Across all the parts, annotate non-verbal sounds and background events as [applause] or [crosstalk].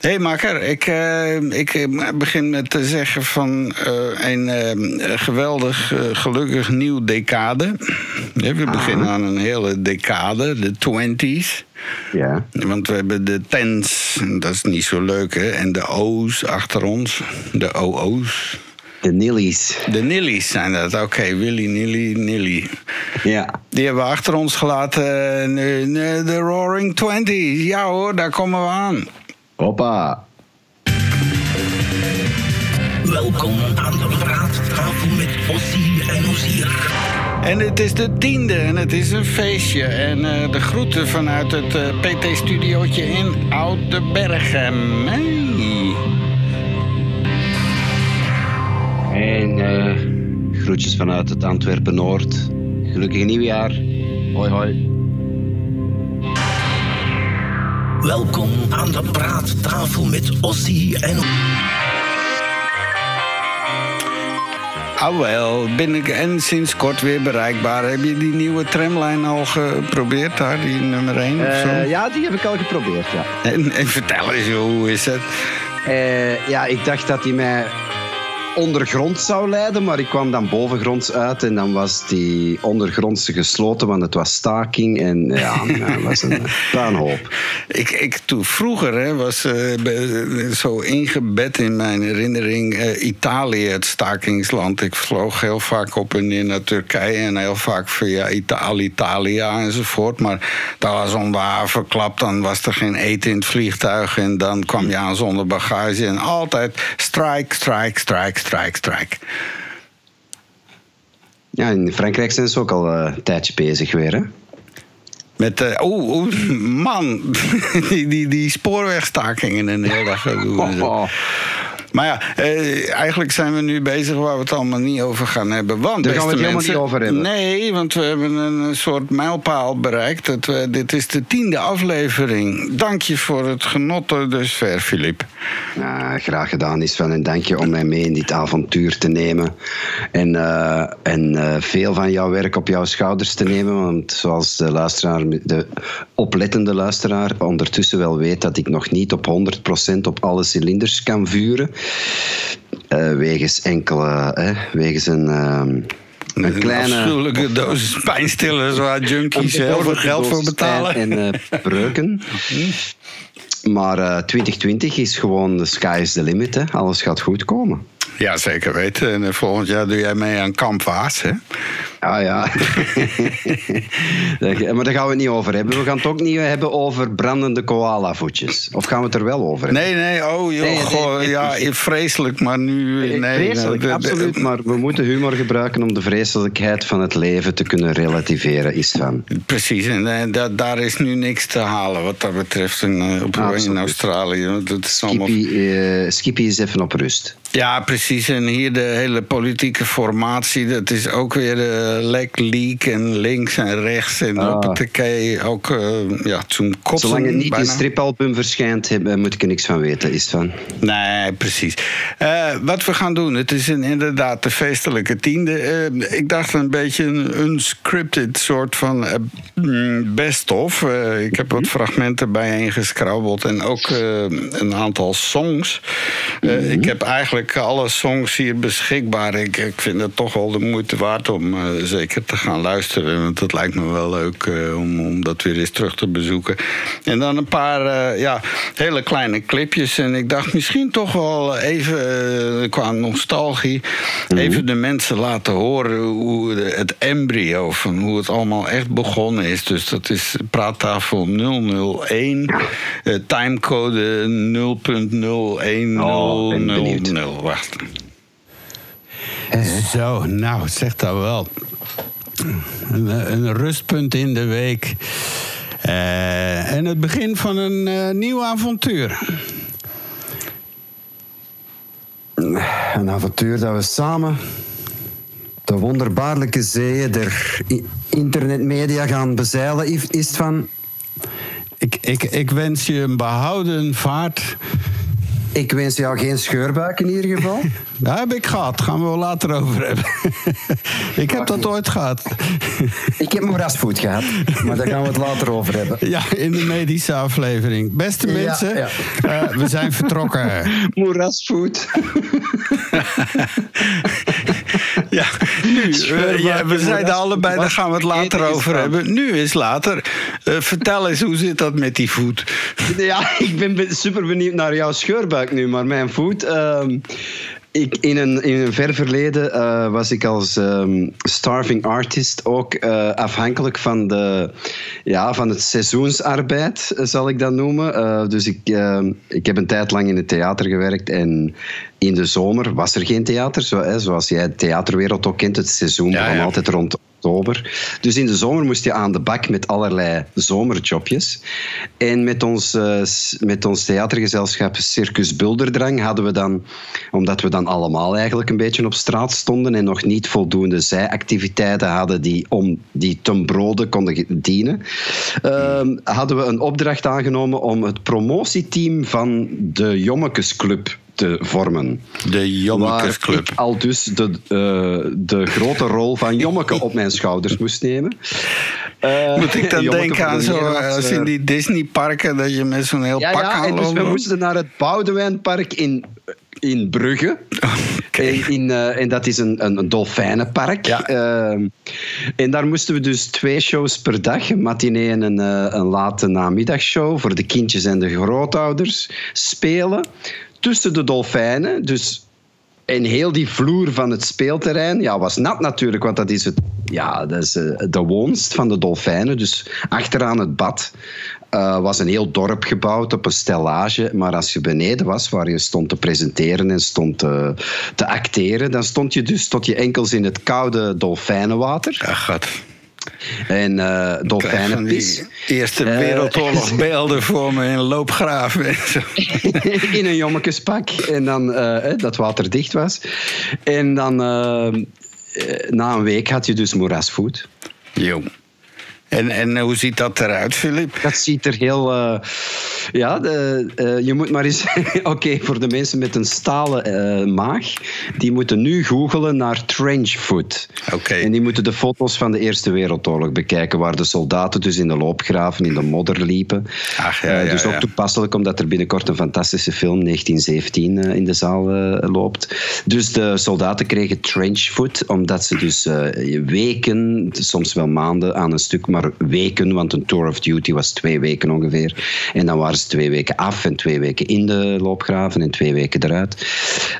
Hé hey Makker, ik, uh, ik begin met te zeggen van uh, een uh, geweldig gelukkig nieuw decade. We beginnen aan een hele decade, de twenties. Ja. Want we hebben de tens, dat is niet zo leuk hè, en de O's achter ons, de OO's. De Nillies. De Nillies zijn dat, oké. Okay. Willy, Nilly, Nilly. Ja. Die hebben we achter ons gelaten. De Roaring Twenties. Ja hoor, daar komen we aan. Hoppa. Welkom aan de praattafel met Ossie en Ozier. En het is de tiende en het is een feestje. En uh, de groeten vanuit het uh, PT-studiootje in Oude Bergen. Hey. En uh, groetjes vanuit het Antwerpen Noord. Gelukkig nieuwjaar. Hoi hoi. Welkom aan de praattafel met Ossie en... Ah wel, ben ik en sinds kort weer bereikbaar. Heb je die nieuwe tramlijn al geprobeerd daar, die nummer 1 uh, of zo? Ja, die heb ik al geprobeerd, ja. En, en vertel eens, hoe is het? Uh, ja, ik dacht dat hij mij ondergrond zou leiden, maar ik kwam dan bovengronds uit en dan was die ondergrondse gesloten, want het was staking en ja, [laughs] dat was een puinhoop. Ik, ik toen vroeger hè, was uh, zo ingebed in mijn herinnering uh, Italië, het stakingsland. Ik vloog heel vaak op en neer naar Turkije en heel vaak via Italië, Italia enzovoort. Maar dat was om de haven klapt, dan was er geen eten in het vliegtuig en dan kwam je aan zonder bagage en altijd strike, strike, strike, strike, strike. Ja, in Frankrijk zijn ze ook al uh, een tijdje bezig weer, hè? Met, uh, oeh, man, [laughs] die, die, die spoorwegstakingen en de hele dag. [laughs] Maar ja, eh, eigenlijk zijn we nu bezig waar we het allemaal niet over gaan hebben. Want, Daar gaan we het mensen, helemaal niet over hebben. Nee, want we hebben een soort mijlpaal bereikt. Dat we, dit is de tiende aflevering. Dank je voor het genot tot dusver, Filip. Ja, graag gedaan is van en dank je om mij mee in dit avontuur te nemen. En, uh, en uh, veel van jouw werk op jouw schouders te nemen. Want zoals de luisteraar, de oplettende luisteraar ondertussen wel weet, dat ik nog niet op 100% op alle cilinders kan vuren. Uh, wegens enkele, uh, wegens een, uh, een kleine... afschuwelijke dosis pijnstillers [laughs] waar junkies heel veel geld voor betalen. En, en breuken. [laughs] Maar 2020 is gewoon de sky is the limit. Hè. Alles gaat goed komen. Ja, zeker weten. En volgend jaar doe jij mee aan Kamp Waas, hè? Ah ja. [laughs] maar daar gaan we het niet over hebben. We gaan het ook niet hebben over brandende koala-voetjes. Of gaan we het er wel over hebben? Nee, nee, oh joh, nee, goh, nee, ja, vreselijk, maar nu... Nee, vreselijk, de, absoluut. Maar we moeten humor gebruiken om de vreselijkheid van het leven te kunnen relativeren, is van. Precies, en uh, daar is nu niks te halen wat dat betreft in, op, in Australië. Dat is Skippy, allemaal... uh, Skippy is even op rust. Ja, precies. En hier de hele politieke formatie, dat is ook weer de lek, leak en links en rechts en Ah. hoppatee. Ook, uh, ja, kotsen Zolang het niet bijna. in stripalbum verschijnt, heb- moet ik er niks van weten, is van. Nee, precies. Eh, wat we gaan doen, het is een, inderdaad de feestelijke tiende. Eh, ik dacht een beetje een unscripted soort van eh, mm, best-of. Eh, ik heb wat fragmenten bijeengeskrabbeld en ook eh, een aantal songs. Eh, Ik heb eigenlijk alle songs hier beschikbaar. Ik, ik vind het toch wel de moeite waard om eh, zeker te gaan luisteren. Want het lijkt me wel leuk eh, om, om dat weer eens terug te bezoeken. En dan een paar eh, ja, hele kleine clipjes. En ik dacht misschien toch wel even eh, qua nostalgie... even de mensen laten horen hoe de- het embryo... van hoe het allemaal echt begonnen is. Dus dat is praattafel 001. eh, timecode 0.01000. Oh, ben benieuwd. Wacht. Zo, nou, zeg dat wel. Een, een rustpunt in de week. Eh, en het begin van een eh, nieuw avontuur. Een avontuur dat we samen de wonderbaarlijke zeeën der internetmedia gaan bezeilen, is- is van. Ik, ik, ik wens je een behouden vaart Ik wens jou geen scheurbuik in ieder geval. [laughs] Dat heb ik gehad. Gaan we wel later over hebben. [laughs] ik heb dat ooit gehad. ik heb moerasvoet gehad. Maar daar gaan we het later over hebben. [laughs] Ja, in de medische aflevering. Beste mensen, ja, ja. Uh, we zijn vertrokken. Moerasvoet. [laughs] ja, nu. Uh, ja, we zeiden allebei, daar gaan we het later over hebben. Nu is later. Uh, vertel eens, hoe zit dat met die voet? Ja, [laughs] ik ben super benieuwd naar jouw scheurbuik nu, maar mijn voet. Uh, ik, in, een, in een ver verleden uh, was ik als um, starving artist ook uh, afhankelijk van, de, ja, van het seizoensarbeid, zal ik dat noemen. Uh, dus ik, ehm, ik heb een tijd lang in het theater gewerkt en in de zomer was er geen theater. Zo, hè, zoals jij de theaterwereld ook kent, het seizoen ja, ja. altijd rond oktober. Dus in de zomer moest je aan de bak met allerlei zomerjobjes. En met ons, uh, met ons theatergezelschap Circus Bulderdrang hadden we dan, omdat we dan allemaal eigenlijk een beetje op straat stonden en nog niet voldoende zijactiviteiten hadden die om die ten brode konden dienen, uh, hadden we een opdracht aangenomen om het promotieteam van de Jommekesclub te vormen. De Jommekesclub. ik al dus de, uh, de grote rol van Jommeke op mijn schouders moest nemen. Uh, Moet ik dan denken aan zo, als in die Disneyparken, dat je met zo'n heel ja, pak ja, en dus we moesten naar het Boudewijnpark in in Brugge. Okay. In, in, uh, en dat is een, een, een dolfijnenpark. Ja. Uh, en daar moesten we dus twee shows per dag. Een matinee en een, uh, een late namiddagshow voor de kindjes en de grootouders spelen. Tussen de dolfijnen. Dus en heel die vloer van het speelterrein ja, was nat natuurlijk, want dat is, het, ja, dat is de woonst van de dolfijnen. Dus achteraan het bad uh, was een heel dorp gebouwd op een stellage. Maar als je beneden was, waar je stond te presenteren en stond te, te acteren, dan stond je dus tot je enkels in het koude dolfijnenwater. Ach. En uh, dolfijnenpis. Eerste Wereldoorlog [laughs] beelden voor me in loopgraven. [laughs] in een jommekespak. En dan uh, dat water dicht was. En dan uh, na een week had je dus moerasvoet. Jo. En, en hoe ziet dat eruit, Filip? Dat ziet er heel. Uh, ja, de, uh, je moet maar eens. [laughs] Oké, okay, voor de mensen met een stalen uh, maag, die moeten nu googelen naar trenchfoot. Oké. Okay. En die moeten de foto's van de Eerste Wereldoorlog bekijken, waar de soldaten dus in de loopgraven, in de modder liepen. Ach, ja, ja, dus ook ja. toepasselijk, omdat er binnenkort een fantastische film, 1917, in de zaal loopt. Dus de soldaten kregen trenchfoot, omdat ze dus weken, soms wel maanden aan een stuk, maar weken, want een tour of duty was twee weken ongeveer. En dan waren ze twee weken af en twee weken in de loopgraven en twee weken eruit.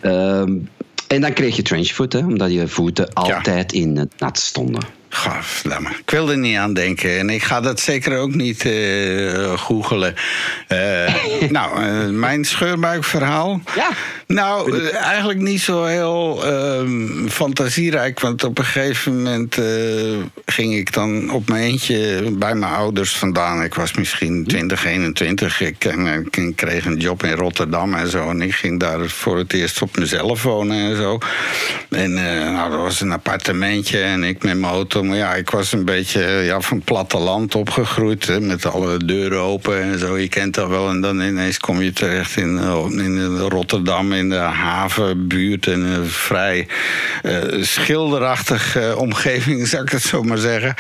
Um, en dan kreeg je trenchfoot, hè, omdat je voeten altijd ja. in het nat stonden. Gaf, ik wil er niet aan denken. En ik ga dat zeker ook niet uh, googelen. Uh, [laughs] nou, uh, mijn scheurbuikverhaal. Ja. Nou, eigenlijk niet zo heel ehm, fantasierijk. Want op een gegeven moment ging ik dan op mijn eentje bij mijn ouders vandaan. Ik was misschien 20, 21. Ik, ik kreeg een job in Rotterdam en zo. En ik ging daar voor het eerst op mezelf wonen en zo. En nou, dat was een appartementje. En ik met mijn auto maar ja, ik was een beetje ja, van platteland opgegroeid. Hè, met alle deuren open en zo. Je kent dat wel. En dan ineens kom je terecht in, in Rotterdam, in de havenbuurt. En een vrij uh, schilderachtige uh, omgeving, [laughs] zou ik het zo maar zeggen.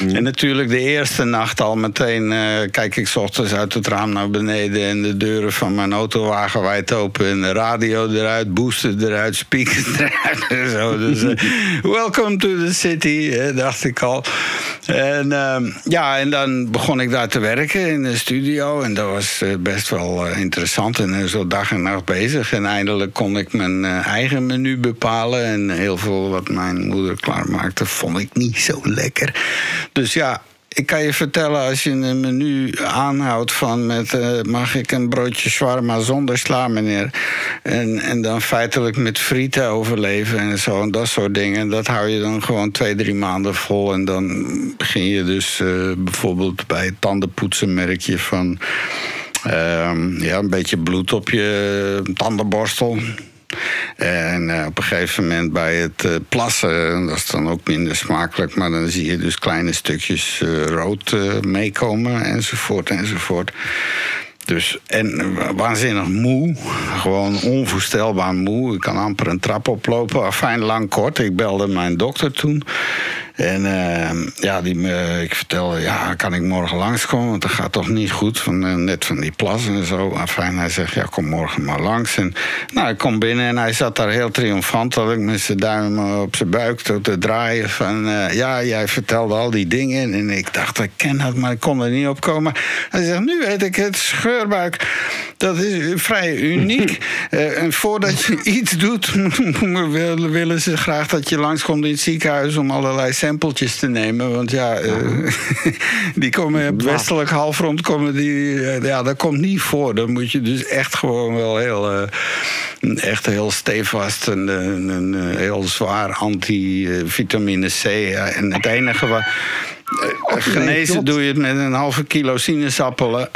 Mm. En natuurlijk de eerste nacht al meteen uh, kijk ik s ochtends uit het raam naar beneden. En de deuren van mijn autowagen wijd open. En de radio eruit, booster eruit, speakers [laughs] eruit. En zo. Dus [laughs] welcome to the city, dacht ik al. En uh, ja, en dan begon ik daar te werken in de studio. En dat was uh, best wel interessant. En zo dag en nacht bezig. En eindelijk kon ik mijn eigen menu bepalen. En heel veel wat mijn moeder klaarmaakte, vond ik niet zo lekker. Dus ja, ik kan je vertellen, als je een menu aanhoudt van met uh, mag ik een broodje shawarma zonder sla, meneer. En, en dan feitelijk met frieten overleven en zo en dat soort dingen. Dat hou je dan gewoon twee, drie maanden vol. En dan begin je dus uh, bijvoorbeeld bij het je van ja, een beetje bloed op je tandenborstel. En uh, op een gegeven moment bij het uh, plassen, dat is dan ook minder smakelijk, maar dan zie je dus kleine stukjes uh, rood meekomen enzovoort enzovoort. Dus, en waanzinnig moe. Gewoon onvoorstelbaar moe. Ik kan amper een trap oplopen. Fijn lang kort. Ik belde mijn dokter toen. En uh, ja, die me, ik vertelde, ja, kan ik morgen langskomen? Want dat gaat toch niet goed, van, uh, net van die plas en zo. Fijn, hij zegt, ja, kom morgen maar langs. En nou, ik kom binnen en hij zat daar heel triomfantelijk... met zijn duim op zijn buik te draaien van... Ja, jij vertelde al die dingen. En ik dacht, ik ken dat, maar ik kon er niet op komen. Hij zegt, nu weet ik het, scheurbuik. Dat is vrij uniek. [laughs] en voordat je iets doet, [laughs] willen ze graag dat je langskomt in het ziekenhuis... om allerlei sampletjes te nemen. Want ja, uh, [laughs] die komen op westelijk halfrond komen die. Uh, ja, dat komt niet voor. Dan moet je dus echt gewoon wel heel. Uh, echt heel stevast en een, heel zwaar anti-vitamine C. en het enige wat. genezen doe je het met een halve kilo sinaasappelen.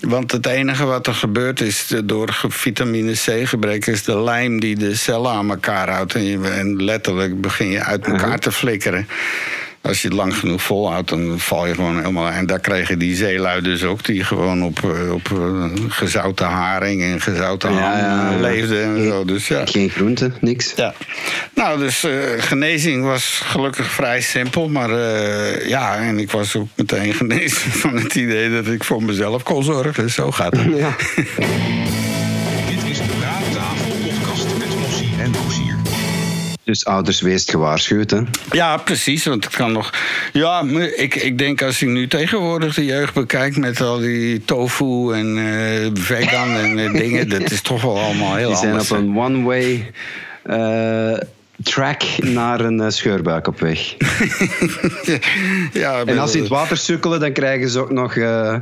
Want het enige wat er gebeurt is door vitamine C gebrek is de lijm die de cellen aan elkaar houdt. En, letterlijk begin je uit elkaar te flikkeren als je het lang genoeg volhoudt, dan val je gewoon helemaal. En daar kregen die zeelui dus ook, die gewoon op, eh, op eh, gezouten haring en gezouten ja, ham ja, leefden en zo. Dus, ja. Geen groente, niks. Ja. Nou, dus uh, genezing was gelukkig vrij simpel. Maar uh, ja, en ik was ook meteen genezen [laughs] van het idee dat ik voor mezelf kon zorgen. Dus zo gaat het. Ja. [laughs] Dus ouders weest gewaarschuwd, hè? Ja, precies. Want het kan nog. Ja, ik, ik denk als ik nu tegenwoordig de jeugd bekijk met al die tofu en uh, vegan en uh, [laughs] dingen, dat is toch wel allemaal heel anders. Die zijn op een one-way. Uh, track naar een scheurbuik op weg. [laughs] ja, en als ze in het water sukkelen, dan krijgen ze ook nog uh,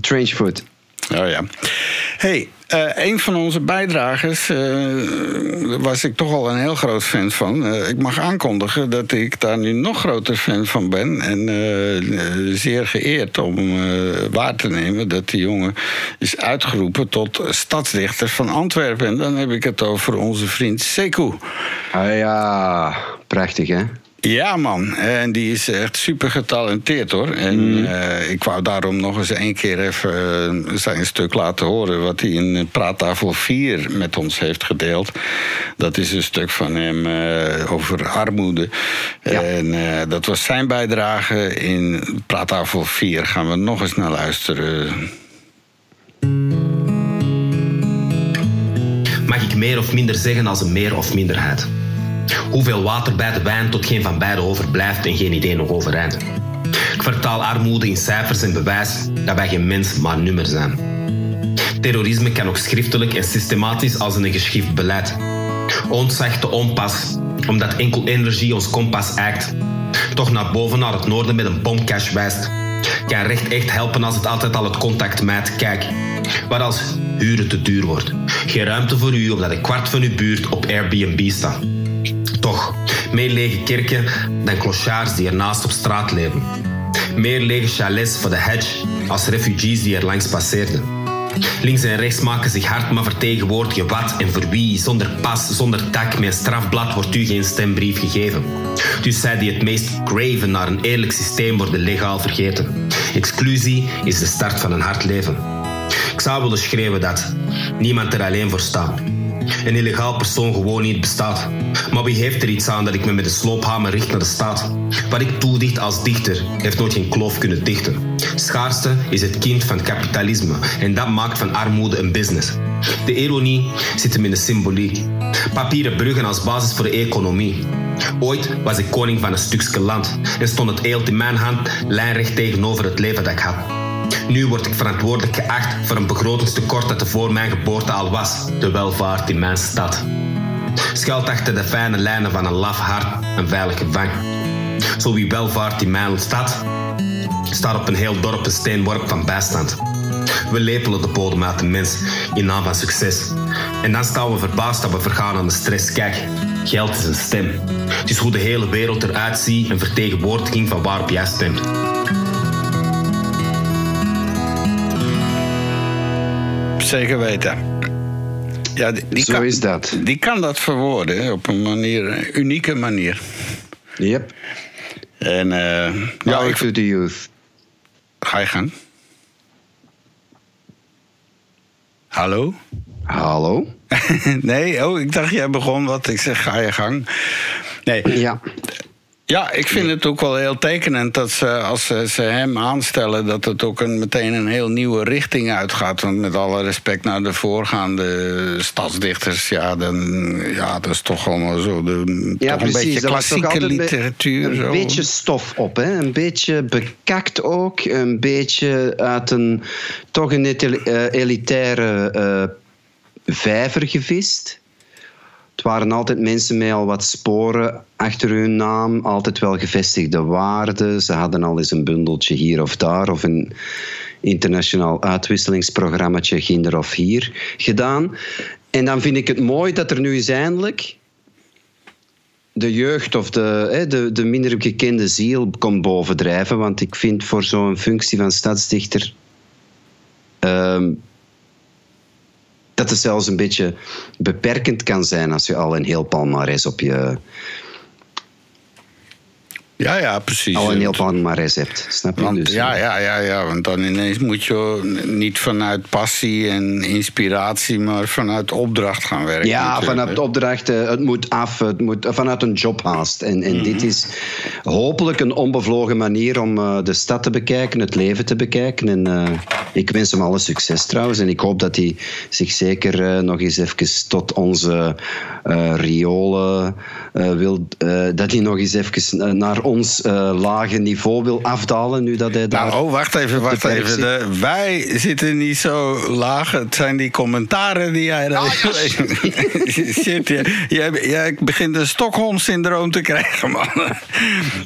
trench foot. Oh ja. Hey, uh, een van onze bijdragers, uh, was ik toch al een heel groot fan van. Uh, ik mag aankondigen dat ik daar nu nog groter fan van ben. En zeer geëerd om waar te nemen dat die jongen is uitgeroepen tot stadsdichter van Antwerpen. En dan heb ik het over onze vriend Sekou. Ah ja, prachtig hè? Ja, man. En die is echt super getalenteerd hoor. En mm. uh, ik wou daarom nog eens één keer even uh, zijn stuk laten horen. wat hij in Praattafel 4 met ons heeft gedeeld. Dat is een stuk van hem uh, over armoede. Ja. En dat was zijn bijdrage in Praattafel 4. Gaan we nog eens naar luisteren. Mag ik meer of minder zeggen als een meer of minderheid? Hoeveel water bij de wijn tot geen van beiden overblijft en geen idee nog overeind. Ik vertaal armoede in cijfers en bewijs dat wij geen mens maar nummer zijn. Terrorisme kan ook schriftelijk en systematisch als een geschift beleid. Ontzag te onpas, omdat enkel energie ons kompas eikt. Toch naar boven naar het noorden met een bomcash wijst. Kan recht echt helpen als het altijd al het contact mijt. Kijk, waar als huren te duur wordt. Geen ruimte voor u omdat een kwart van uw buurt op Airbnb staat. Toch, meer lege kerken dan clochards die ernaast op straat leven. Meer lege chalets voor de hedge als refugees die er langs passeerden. Links en rechts maken zich hard, maar vertegenwoordigen wat en voor wie. Zonder pas, zonder tak, met strafblad wordt u geen stembrief gegeven. Dus zij die het meest graven naar een eerlijk systeem worden legaal vergeten. Exclusie is de start van een hard leven. Ik zou willen schreeuwen dat niemand er alleen voor staat een illegaal persoon gewoon niet bestaat. Maar wie heeft er iets aan dat ik me met de sloophamer richt naar de staat? Wat ik toedicht als dichter heeft nooit geen kloof kunnen dichten. Schaarste is het kind van kapitalisme en dat maakt van armoede een business. De ironie zit hem in de symboliek. Papieren bruggen als basis voor de economie. Ooit was ik koning van een stukje land en stond het eelt in mijn hand lijnrecht tegenover het leven dat ik had. Nu word ik verantwoordelijk geacht voor een begrotingstekort dat er voor mijn geboorte al was. De welvaart in mijn stad. Schuilt achter de fijne lijnen van een laf hart een veilige vang. Zo wie welvaart in mijn stad staat op een heel dorp een steenworp van bijstand. We lepelen de bodem uit de mens in naam van succes. En dan staan we verbaasd dat we vergaan aan de stress. Kijk, geld is een stem. Het is hoe de hele wereld eruit ziet, een vertegenwoordiging van waarop jij stemt. zeker weten. Ja, die Zo kan, is dat. Die kan dat verwoorden op een manier, een unieke manier. Yep. En eh, ja, nou, ik, vind de youth. Ga je gang. Hallo? Hallo? [laughs] nee, oh, ik dacht jij begon wat. Ik zeg, ga je gang. Nee. Ja ja, ik vind het ook wel heel tekenend dat ze, als ze, ze hem aanstellen, dat het ook een, meteen een heel nieuwe richting uitgaat. Want met alle respect naar de voorgaande stadsdichters, ja, dan, ja dat is toch allemaal zo. De, Ja, toch een beetje klassieke literatuur. Een zo. beetje stof op, hè? een beetje bekakt ook. Een beetje uit een toch een eh, elitaire eh, vijver gevist. Het waren altijd mensen met al wat sporen achter hun naam, altijd wel gevestigde waarden. Ze hadden al eens een bundeltje hier of daar, of een internationaal uitwisselingsprogrammaatje ginder of hier gedaan. En dan vind ik het mooi dat er nu eens eindelijk de jeugd of de, de, de minder gekende ziel komt bovendrijven. Want ik vind voor zo'n functie van stadsdichter. ehm, dat het zelfs een beetje beperkend kan zijn als je al een heel palmares op je. Ja, ja, precies. al een heel palmares hebt. Snap je? Want, Dus, ja, ja, ja, ja, want dan ineens moet je niet vanuit passie en inspiratie, maar vanuit opdracht gaan werken. Ja, vanuit opdrachten, het moet af, het moet vanuit een job haast. En, Mhm. en dit is hopelijk een onbevlogen manier om eh, de stad te bekijken, het leven te bekijken. En eh, ik wens hem alle succes trouwens. En ik hoop dat hij zich zeker eh, nog eens even tot onze eh riolen eh, wil, eh, dat hij nog eens even eh, naar ons eh, lage niveau wil afdalen, nu dat hij daar... Nou, oh, wacht even, wacht even. De- wij zitten niet zo laag. Het zijn die commentaren die jij daar [laughs] Shit, jij, jij, jij begint een Stockholm-syndroom te krijgen, man.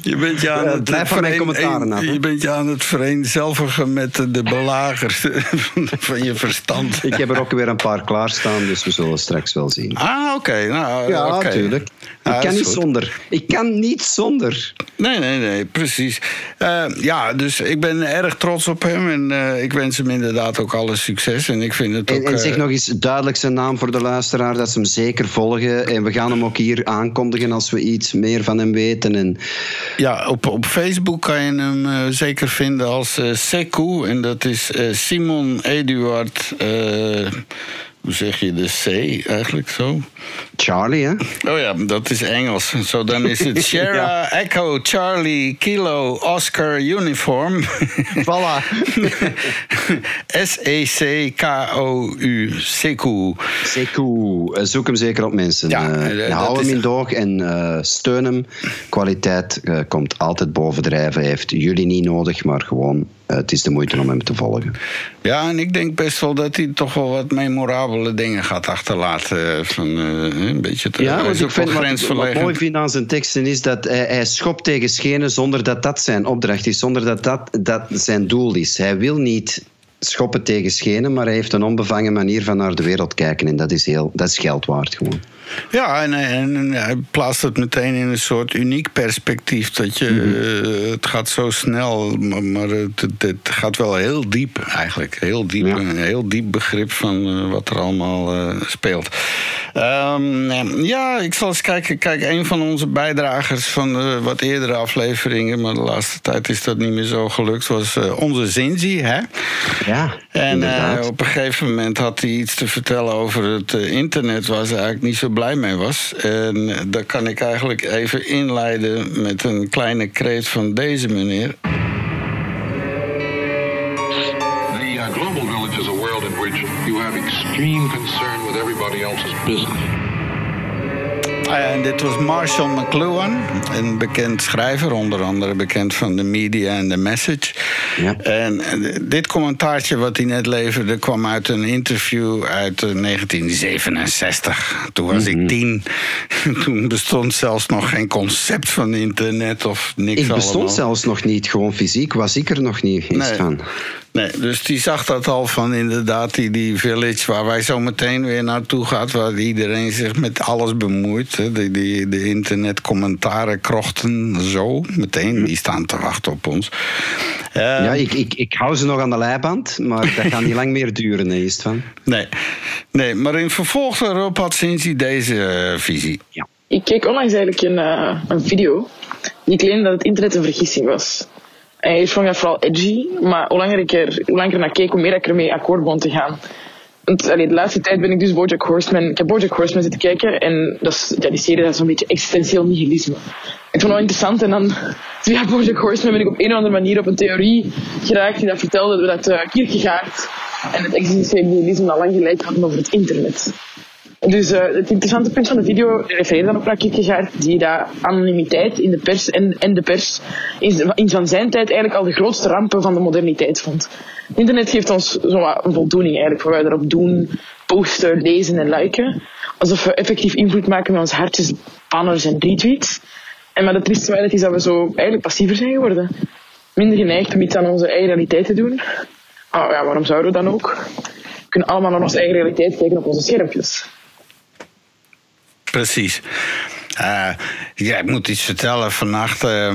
Je bent je aan Ja, het blijf van mijn vereen- commentaren af. Je bent je aan het vereenzelvigen met de belagers [laughs] van je verstand. Ik heb er ook weer een paar klaarstaan, dus we zullen straks wel zien. Ah, oké. Nou, Ja, natuurlijk. Ah, ik kan niet goed. zonder. Ik kan niet zonder. Nee, nee, nee, precies. Eh, ja, dus ik ben erg trots op hem en eh, ik wens hem inderdaad ook alle succes. En ik vind het En, ook. en zeg eh, nog eens duidelijk zijn naam voor de luisteraar, dat ze hem zeker volgen. En we gaan hem ook hier aankondigen als we iets meer van hem weten. En Ja, op, op Facebook kan je hem zeker vinden als Sekou. En dat is Simon Eduard. Hoe zeg je de C eigenlijk zo? Charlie, hè? Oh ja, dat is Engels. Zo, dan is het [laughs] Sierra Echo Charlie Kilo Oscar Uniform. [laughs] Voilà. E S-E-C-K-O-U. Sekou. Sekou. Eh, Zoek hem zeker op mensen. Ja, dat hou hem in doog en steun hem. Kwaliteit komt altijd bovendrijven. Hij heeft jullie niet nodig, maar gewoon, het is de moeite om hem te volgen. Ja, en ik denk best wel dat hij toch wel wat memorabele dingen gaat achterlaten. eh, Van, eh, een beetje te, Ja, want ik vind wat, wat mooi vind aan zijn teksten is dat hij, hij schopt tegen schenen zonder dat dat zijn opdracht is, zonder dat dat, dat zijn doel is. Hij wil niet schoppen tegen schenen, maar hij heeft een onbevangen manier van naar de wereld kijken en dat is, heel, dat is geld waard gewoon. Ja, en, en, hij plaatst het meteen in een soort uniek perspectief. Dat je, Mhm. eh, het gaat zo snel, maar, maar het, gaat wel heel diep eigenlijk. Heel diep, Ja. Een heel diep begrip van eh, wat er allemaal eh, speelt. Ehm, ja, ik zal eens kijken. Kijk, een van onze bijdragers van de wat eerdere afleveringen... maar de laatste tijd is dat niet meer zo gelukt... was onze Zinzi, hè? Ja, En op een gegeven moment had hij iets te vertellen over het internet waar ze eigenlijk niet zo blij mee was. En daar kan ik eigenlijk even inleiden met een kleine kreet van deze meneer. The uh, global village is a world in which you have extreme concern with everybody else's business. Ah En dit was Marshall McLuhan, een bekend schrijver, onder andere bekend van de media en de message. Ja. En eh, dit commentaartje wat hij net leverde kwam uit een interview uit eh, 1967. Toen was Mhm. ik tien. [laughs] Toen bestond zelfs nog geen concept van internet of niks Ik bestond allemaal. zelfs nog niet, gewoon fysiek was ik er nog niet eens Nee. van. Nee, dus die zag dat al van inderdaad die, die village waar wij zo meteen weer naartoe gaan, waar iedereen zich met alles bemoeit. Hè. Die, die, de internetcommentaren krochten zo meteen, die staan te wachten op ons. Eh, Ja, ik, ik, ik hou ze nog aan de leiband, maar dat gaat niet [laughs] lang meer duren, hè, is het van. nee. nee, maar in vervolg daarop had Cincy deze eh, visie. Ik keek onlangs eigenlijk een, eh, een video die claimde dat het internet een vergissing was. En ik vond dat vooral edgy, maar hoe langer ik er, langer ik er naar keek, hoe meer ik ermee akkoord begon te gaan. Want allee, de laatste tijd ben ik dus Bojack Horseman... Ik heb Bojack Horseman zitten kijken en dat is, ja, die serie dat is zo'n beetje existentieel nihilisme. Ik vond het wel interessant en dan [laughs] via Bojack Horseman ben ik op een of andere manier op een theorie geraakt die dat vertelde dat uh, Kierkegaard en het existentieel nihilisme al lang gelijk hadden over het internet. Dus uh, het interessante punt van de video refereert dan op naar Kierkegaard, die dat anonimiteit in de pers en, en de pers in, van zijn tijd eigenlijk al de grootste rampen van de moderniteit vond. Internet geeft ons zo een voldoening eigenlijk, wat wij erop doen, posten, lezen en liken. Alsof we effectief invloed maken met onze hartjes, banners en retweets. En maar de trieste waarheid is dat we zo eigenlijk passiever zijn geworden. Minder geneigd om iets aan onze eigen realiteit te doen. Oh ja, waarom zouden we dan ook? We kunnen allemaal naar onze eigen realiteit kijken op onze schermpjes. Precies. Uh, ja, ik moet iets vertellen. Vannacht uh,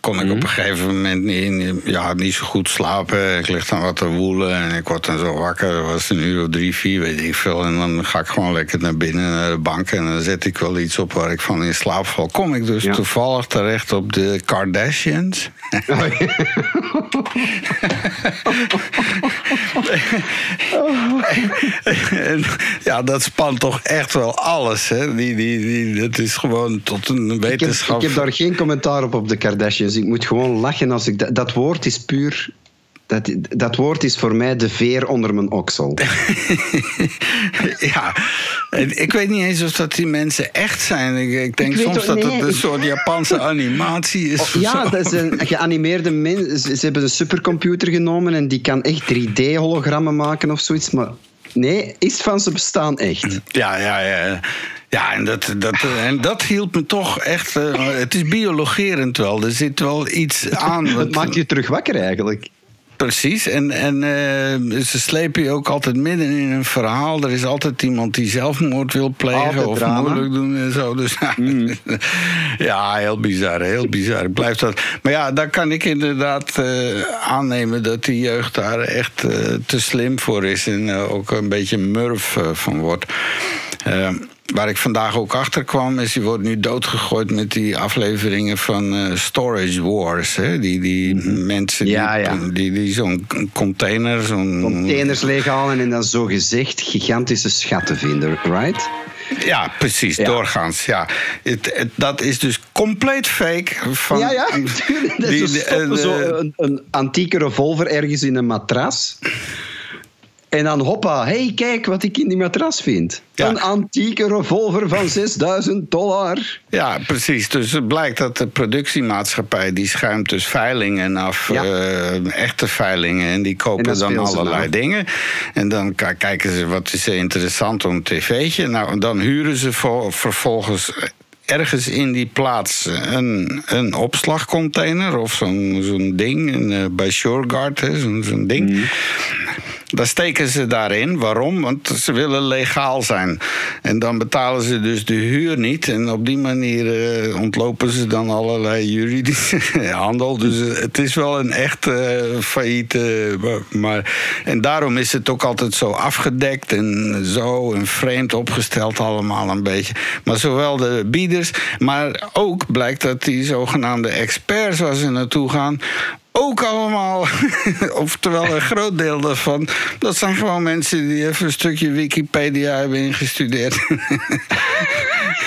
kon ik op een gegeven moment niet, ja, niet zo goed slapen. Ik lig dan wat te woelen en ik word dan zo wakker. Dat was een uur of drie, vier, weet ik veel. En dan ga ik gewoon lekker naar binnen, naar de bank. En dan zet ik wel iets op waar ik van in slaap val. Kom ik dus ja. toevallig terecht op de Kardashians. Oh, [laughs] en, ja, dat spant toch echt wel alles. Hè? Die, die, die, dat is gewoon tot een wetenschap. Ik heb, ik heb daar geen commentaar op op de Kardashians. Ik moet gewoon lachen als ik... Dat, dat woord is puur dat, dat woord is voor mij de veer onder mijn oksel. [laughs] ja, ik weet niet eens of dat die mensen echt zijn. Ik, ik denk soms dat het een soort Japanse [laughs] animatie is. Oh, ja, dat is een geanimeerde mens. Ze hebben een supercomputer genomen en die kan echt 3D-hologrammen maken of zoiets. Maar nee, is van ze bestaan echt. Ja, ja, ja. Ja, en dat, dat, en dat hield me toch echt. Uh, het is biologerend wel. Er zit wel iets aan. [laughs] Het maakt je terug wakker eigenlijk. Precies, en, en uh, ze slepen je ook altijd midden in een verhaal. Er is altijd iemand die zelfmoord wil plegen altijd of drama. moeilijk doen en zo. Dus mm. [laughs] ja, heel bizar, heel bizar. Blijft dat. Maar ja, daar kan ik inderdaad uh, aannemen dat die jeugd daar echt uh, te slim voor is en ook een beetje murf van wordt. Waar ik vandaag ook achter kwam, is die wordt nu doodgegooid met die afleveringen van uh, Storage Wars. Hè? Die, die mhm. mensen die, die, die zo'n container. Zo'n... Containers leeghalen en dan zo gezegd gigantische schatten vinden, right? Ja, precies, doorgaans. Ja. Het, het, dat is dus compleet fake. Van, ja, ja, Die, [laughs] zo, stoppen, zo een, een antieke revolver ergens in een matras. En dan hoppa, hey, kijk wat ik in die matras vind. Een antieke revolver van 6000 dollar. Ja, precies. Dus het blijkt dat de productiemaatschappij... die schuimt dus veilingen af, uh, echte veilingen. En die kopen dan allerlei dingen. En dan kijken ze, wat is interessant om een tv'tje? Nou, dan huren ze vervolgens ergens in die plaats een, een opslagcontainer of zo'n zo'n ding. Uh, bij Shoreguard, zo'n zo'n ding. Mm. Daar steken ze daarin. Waarom? Want ze willen legaal zijn. En dan betalen ze dus de huur niet. En op die manier uh, ontlopen ze dan allerlei juridische [laughs] handel. Dus het is wel een echt uh, failliete. Maar, en daarom is het ook altijd zo afgedekt en zo en vreemd opgesteld allemaal een beetje. Maar zowel de bieders, maar ook blijkt dat die zogenaamde experts waar ze naartoe gaan ook allemaal, [laughs] oftewel een groot deel daarvan, dat zijn gewoon mensen die even een stukje Wikipedia hebben ingestudeerd. [laughs]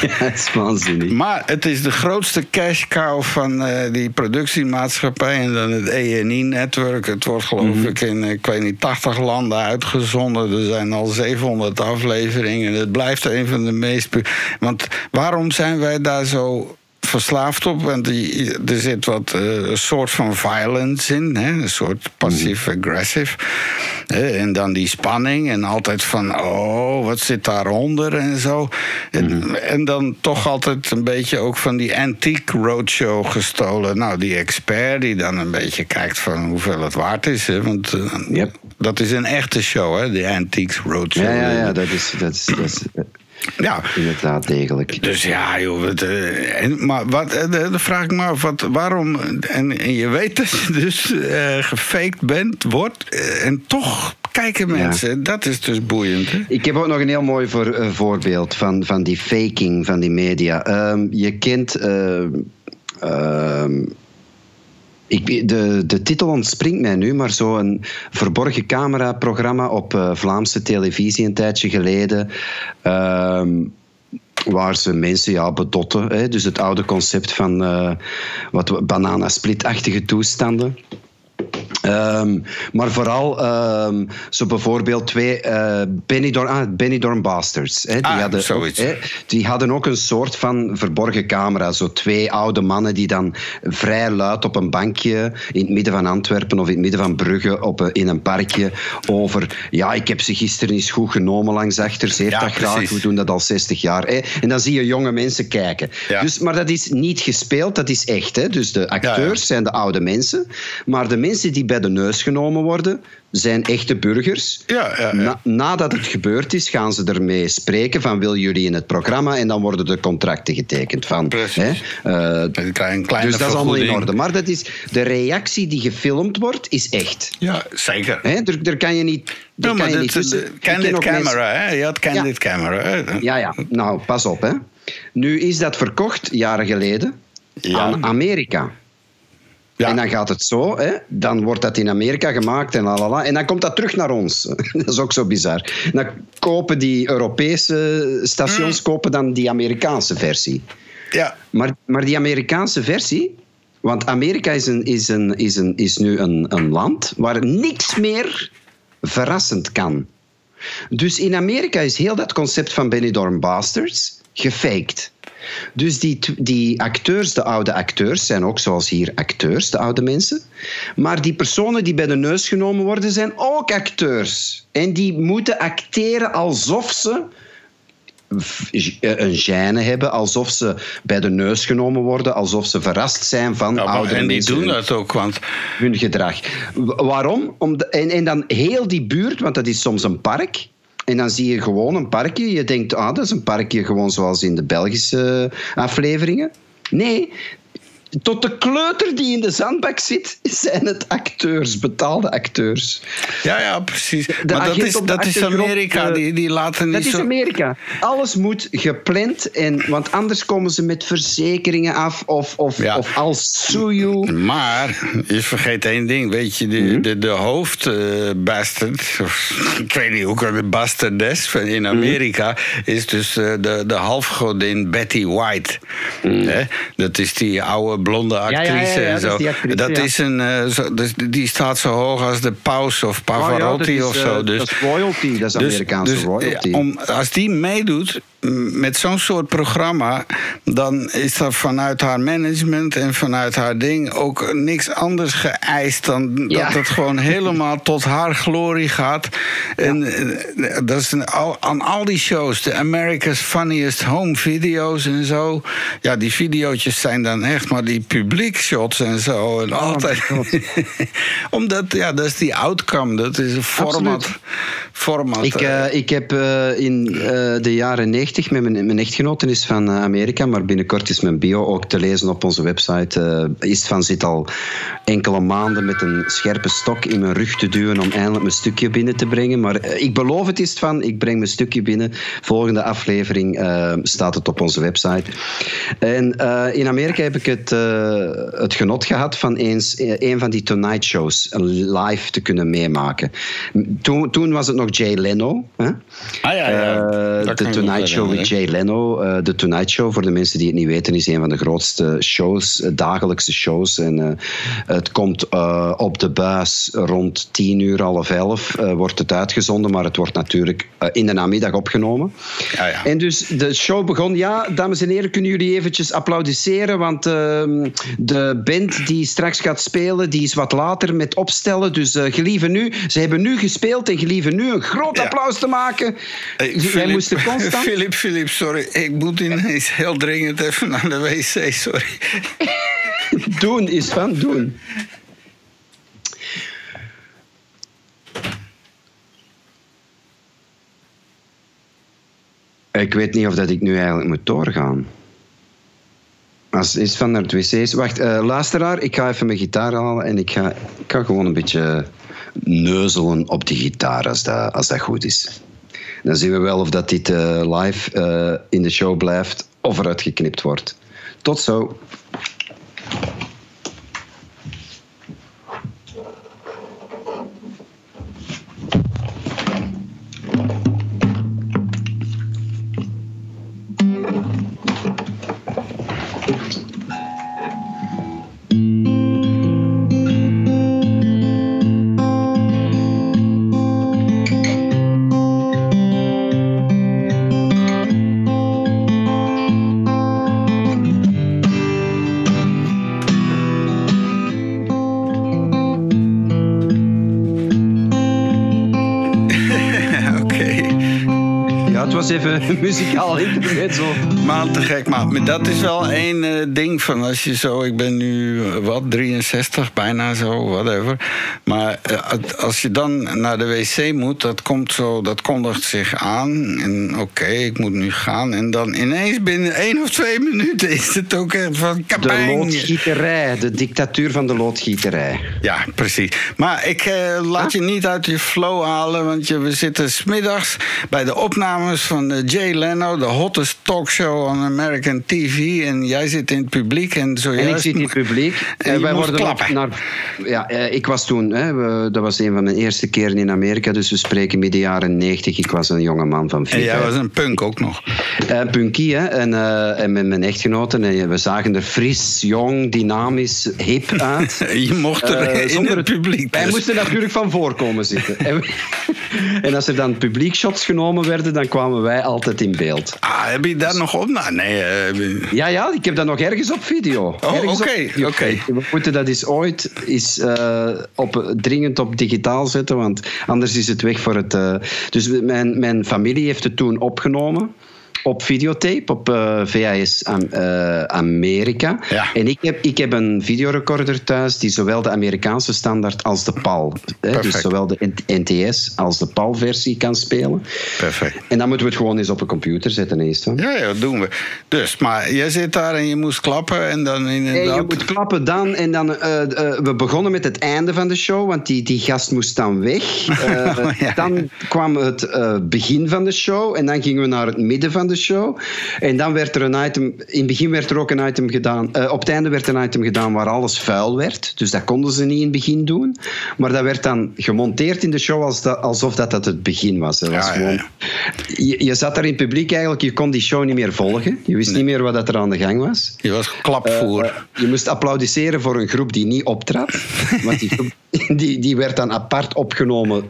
ja, dat is waanzinnig. Maar het is de grootste cash cow van uh, die productiemaatschappij en dan het ENI-netwerk. Het wordt geloof mm ik in, ik weet niet, 80 landen uitgezonden. Er zijn al 700 afleveringen. Het blijft een van de meest... Want waarom zijn wij daar zo verslaafd op. Want er zit wat uh, een soort van violence in. Hè? Een soort passief-aggressive. en dan die spanning. En altijd van, oh, wat zit daaronder en zo. En, mhm. en, dan toch altijd een beetje ook van die antique roadshow gestolen. Nou, die expert die dan een beetje kijkt van hoeveel het waard is. Hè? Want uh, dat is een echte show, hè? De Antiques Roadshow. Ja, ja, ja dat is... Dat is, dat is ja. Inderdaad, degelijk. Dus ja, joh. Wat, uh, en, maar wat, uh, dan vraag ik me af, wat, waarom... En, en, je weet dat je dus uh, gefaked bent, wordt... en toch kijken mensen. Dat is dus boeiend. Hè? Ik heb ook nog een heel mooi voor, voorbeeld van, van die faking van die media. Um, je kent... Uh, ik, de, de titel ontspringt mij nu, maar zo'n verborgen camera-programma op uh, Vlaamse televisie een tijdje geleden. Ehm, waar ze mensen ja, bedotten. Hè? Dus het oude concept van uh, wat banana-split-achtige toestanden. Um, maar vooral um, zo bijvoorbeeld twee uh, Benidorm, ah, Benidorm Bastards. Hè, die, Ah, hadden hè, die hadden ook een soort van verborgen camera. Zo twee oude mannen die dan vrij luid op een bankje in het midden van Antwerpen of in het midden van Brugge op een, in een parkje over... Ja, ik heb ze gisteren eens goed genomen langs achter. Ze heeft Ja, dat graag. We doen dat al 60 jaar. Hè. En dan zie je jonge mensen kijken. Ja. Dus, maar dat is niet gespeeld, dat is echt. Hè. Dus de acteurs zijn de oude mensen. Maar de mensen die bij de neus genomen worden, zijn echte burgers. Ja, ja, ja. Na- nadat het gebeurd is, gaan ze ermee spreken van wil jullie in het programma en dan worden de contracten getekend. Van, Precies. hè, eh, Een klein, dus dat is allemaal in orde. Maar dat is, de reactie die gefilmd wordt, is echt. Ja, zeker. Hè, er, er kan je niet... Er Ja, kan maar je dat, niet tussen. de- Ik ken candid mensen- camera, hè? Je had candid camera. Hè? ja, ja. Nou, pas op, hè. Nu is dat verkocht, jaren geleden, aan Amerika. Ja. En dan gaat het zo, hè? dan wordt dat in Amerika gemaakt en lalala. En dan komt dat terug naar ons. [laughs] dat is ook zo bizar. Dan kopen die Europese stations Mm. kopen dan die Amerikaanse versie. ja. Maar, maar die Amerikaanse versie... Want Amerika is, een, is, een, is, een, is nu een, een land waar niks meer verrassend kan. Dus in Amerika is heel dat concept van Benidorm Bastards gefaked. Dus die, die acteurs, de oude acteurs, zijn ook zoals hier acteurs, de oude mensen. Maar die personen die bij de neus genomen worden, zijn ook acteurs. En die moeten acteren alsof ze v- een gêne hebben, alsof ze bij de neus genomen worden, alsof ze verrast zijn van Ja, oudere en die doen hun- dat ook, want hun gedrag. Waarom? Om de- en, en dan heel die buurt, want dat is soms een park. En dan zie je gewoon een parkje. Je denkt, ah, dat is een parkje gewoon zoals in de Belgische afleveringen. Nee, tot de kleuter die in de zandbak zit, zijn het acteurs, betaalde acteurs. ja, ja, precies. De maar dat is, dat is Amerika, eh, die, die laten niet Dat is. Amerika. Alles moet gepland, en, want anders komen ze met verzekeringen af of, of, Ja. of als sue you. Maar je vergeet één ding, weet je, de, Mhm. de, de hoofdbastard, [laughs] ik weet niet hoe kan de bastardes van in Mhm. Amerika, is dus eh, de, de halfgodin Betty White. Hè? Dat is die oude blonde ja, actrice ja, en dat zo. is dat is een, eh, zo, dus die staat zo hoog als de paus of Pavarotti Oh ja, dat of is, zo. eh, Dus, dat is royalty, dat is dus- Amerikaanse dus, royalty. eh, Om, als die meedoet met zo'n soort programma, dan is dat vanuit haar management en vanuit haar ding ook niks anders geëist dan Ja. dat het gewoon helemaal [laughs] tot haar glorie gaat. En eh, dat is al, aan al die shows, de America's Funniest Home Video's en zo. Ja, die video's zijn dan echt maar die publiek shots en zo. En altijd. [laughs] Omdat, ja, dat is die outcome. Dat is een format. Absoluut. format Ik, eh, eh, ik heb eh, in eh, de jaren 90 met mijn, mijn echtgenote is van eh, Amerika, maar binnenkort is mijn bio ook te lezen op onze website. eh is van zit al enkele maanden met een scherpe stok in mijn rug te duwen om eindelijk mijn stukje binnen te brengen. Maar eh, ik beloof het is van, ik breng mijn stukje binnen. Volgende aflevering eh, staat het op onze website. En eh, in Amerika heb ik het, eh, het genot gehad van eens eh, een van die Tonight Shows live te kunnen meemaken. Toen, toen was het nog Jay Leno. Hè? Ah ja, ja. Eh, de Tonight nog Show met. Jay Leno. Eh, de Tonight Show, voor de mensen die het niet weten, is een van de grootste shows, eh, dagelijkse shows. En eh, het komt eh, op de buis rond 10 uur, half elf, eh, wordt het uitgezonden. Maar het wordt natuurlijk eh, in de namiddag opgenomen. Ja, ja. En dus de show begon. Ja, dames en heren, kunnen jullie eventjes applaudisseren? Want ehm, de band die straks gaat spelen, die is wat later met opstellen. Dus eh gelieve nu, ze hebben nu gespeeld en gelieve nu een groot Ja. applaus te maken. Hey, Wij Philip- moesten constant... [laughs] Philip, Philip, sorry. Ik moet ineens heel dringend even naar de wc, sorry. Doen is van doen. Ik weet niet of dat ik nu eigenlijk moet doorgaan. Als is van naar het wc's. Wacht, eh, luisteraar, ik ga even mijn gitaar halen en ik ga, ik ga gewoon een beetje neuzelen op die gitaar als dat, als dat goed is. Dan zien we wel of dat dit eh, live eh, in de show blijft of eruit geknipt wordt. Tot zo. [laughs] intermezzo. Maar te gek, maar maar dat is wel één eh, ding van als je zo, ik ben nu eh, wat 63, bijna zo, whatever. Maar eh, als je dan naar de wc moet, dat komt zo, dat kondigt zich aan. En oké, ik moet nu gaan. En dan ineens binnen één of twee minuten is het ook echt van De kapijn. loodgieterij, de dictatuur van de loodgieterij. Ja, precies. Maar ik eh, laat je niet uit je flow halen, want je, we zitten smiddags bij de opnames van Jay Leno, de hottest talkshow on American TV. En jij zit in het publiek en zojuist... En ik zit in het publiek. En Eh, wij worden klappen. naar, ja, eh, ik was toen, hè, we- dat was een van mijn eerste keren in Amerika, dus we spreken midden jaren 90. Ik was een jonge man van En 4. jij was een punk ook nog. Eh, punky, hè? En, eh, en met mijn echtgenoten. En we zagen er fris, jong, dynamisch, hip uit. [laughs] Je mocht er Eh, in zonder het publiek. Wij dus. moesten natuurlijk van voorkomen zitten. En, we- [laughs] en als er dan publiekshots genomen werden, dan kwamen wij altijd in beeld. Ah, heb je daar nog op? Nou, nee. Ja, ja, ik heb dat nog ergens op video. Oh, oké, oké. We moeten dat eens ooit eh, op, dringend op digitaal zetten, want anders is het weg voor het... eh, Dus mijn, mijn familie heeft het toen opgenomen. Op videotape, op eh, VHS Am- eh, Amerika. Ja. En ik heb, ik heb een videorecorder thuis die zowel de Amerikaanse standaard als de PAL, hè, dus zowel de NTS als de PAL-versie kan spelen. perfect. En dan moeten we het gewoon eens op een computer zetten eerst. hè. Ja, ja, dat doen we. Dus, maar jij zit daar en je moest klappen en dan inderdaad... Je moet klappen dan. En dan eh, we begonnen met het einde van de show, want die, die gast moest dan weg. [laughs] Ja. Dan kwam het begin van de show en dan gingen we naar het midden van de show. En dan werd er een item. In het begin werd er ook een item gedaan. eh, op het einde werd een item gedaan waar alles vuil werd. Dus dat konden ze niet in het begin doen. Maar dat werd dan gemonteerd in de show als dat, alsof dat, dat het begin was. Dat was Ja, gewoon, ja. Je, je zat daar in het publiek eigenlijk, je kon die show niet meer volgen. Je wist niet meer wat dat er aan de gang was. Je was klapvoer. Eh, je moest applaudisseren voor een groep die niet optrad. [laughs] Want die, groep, die, die werd dan apart opgenomen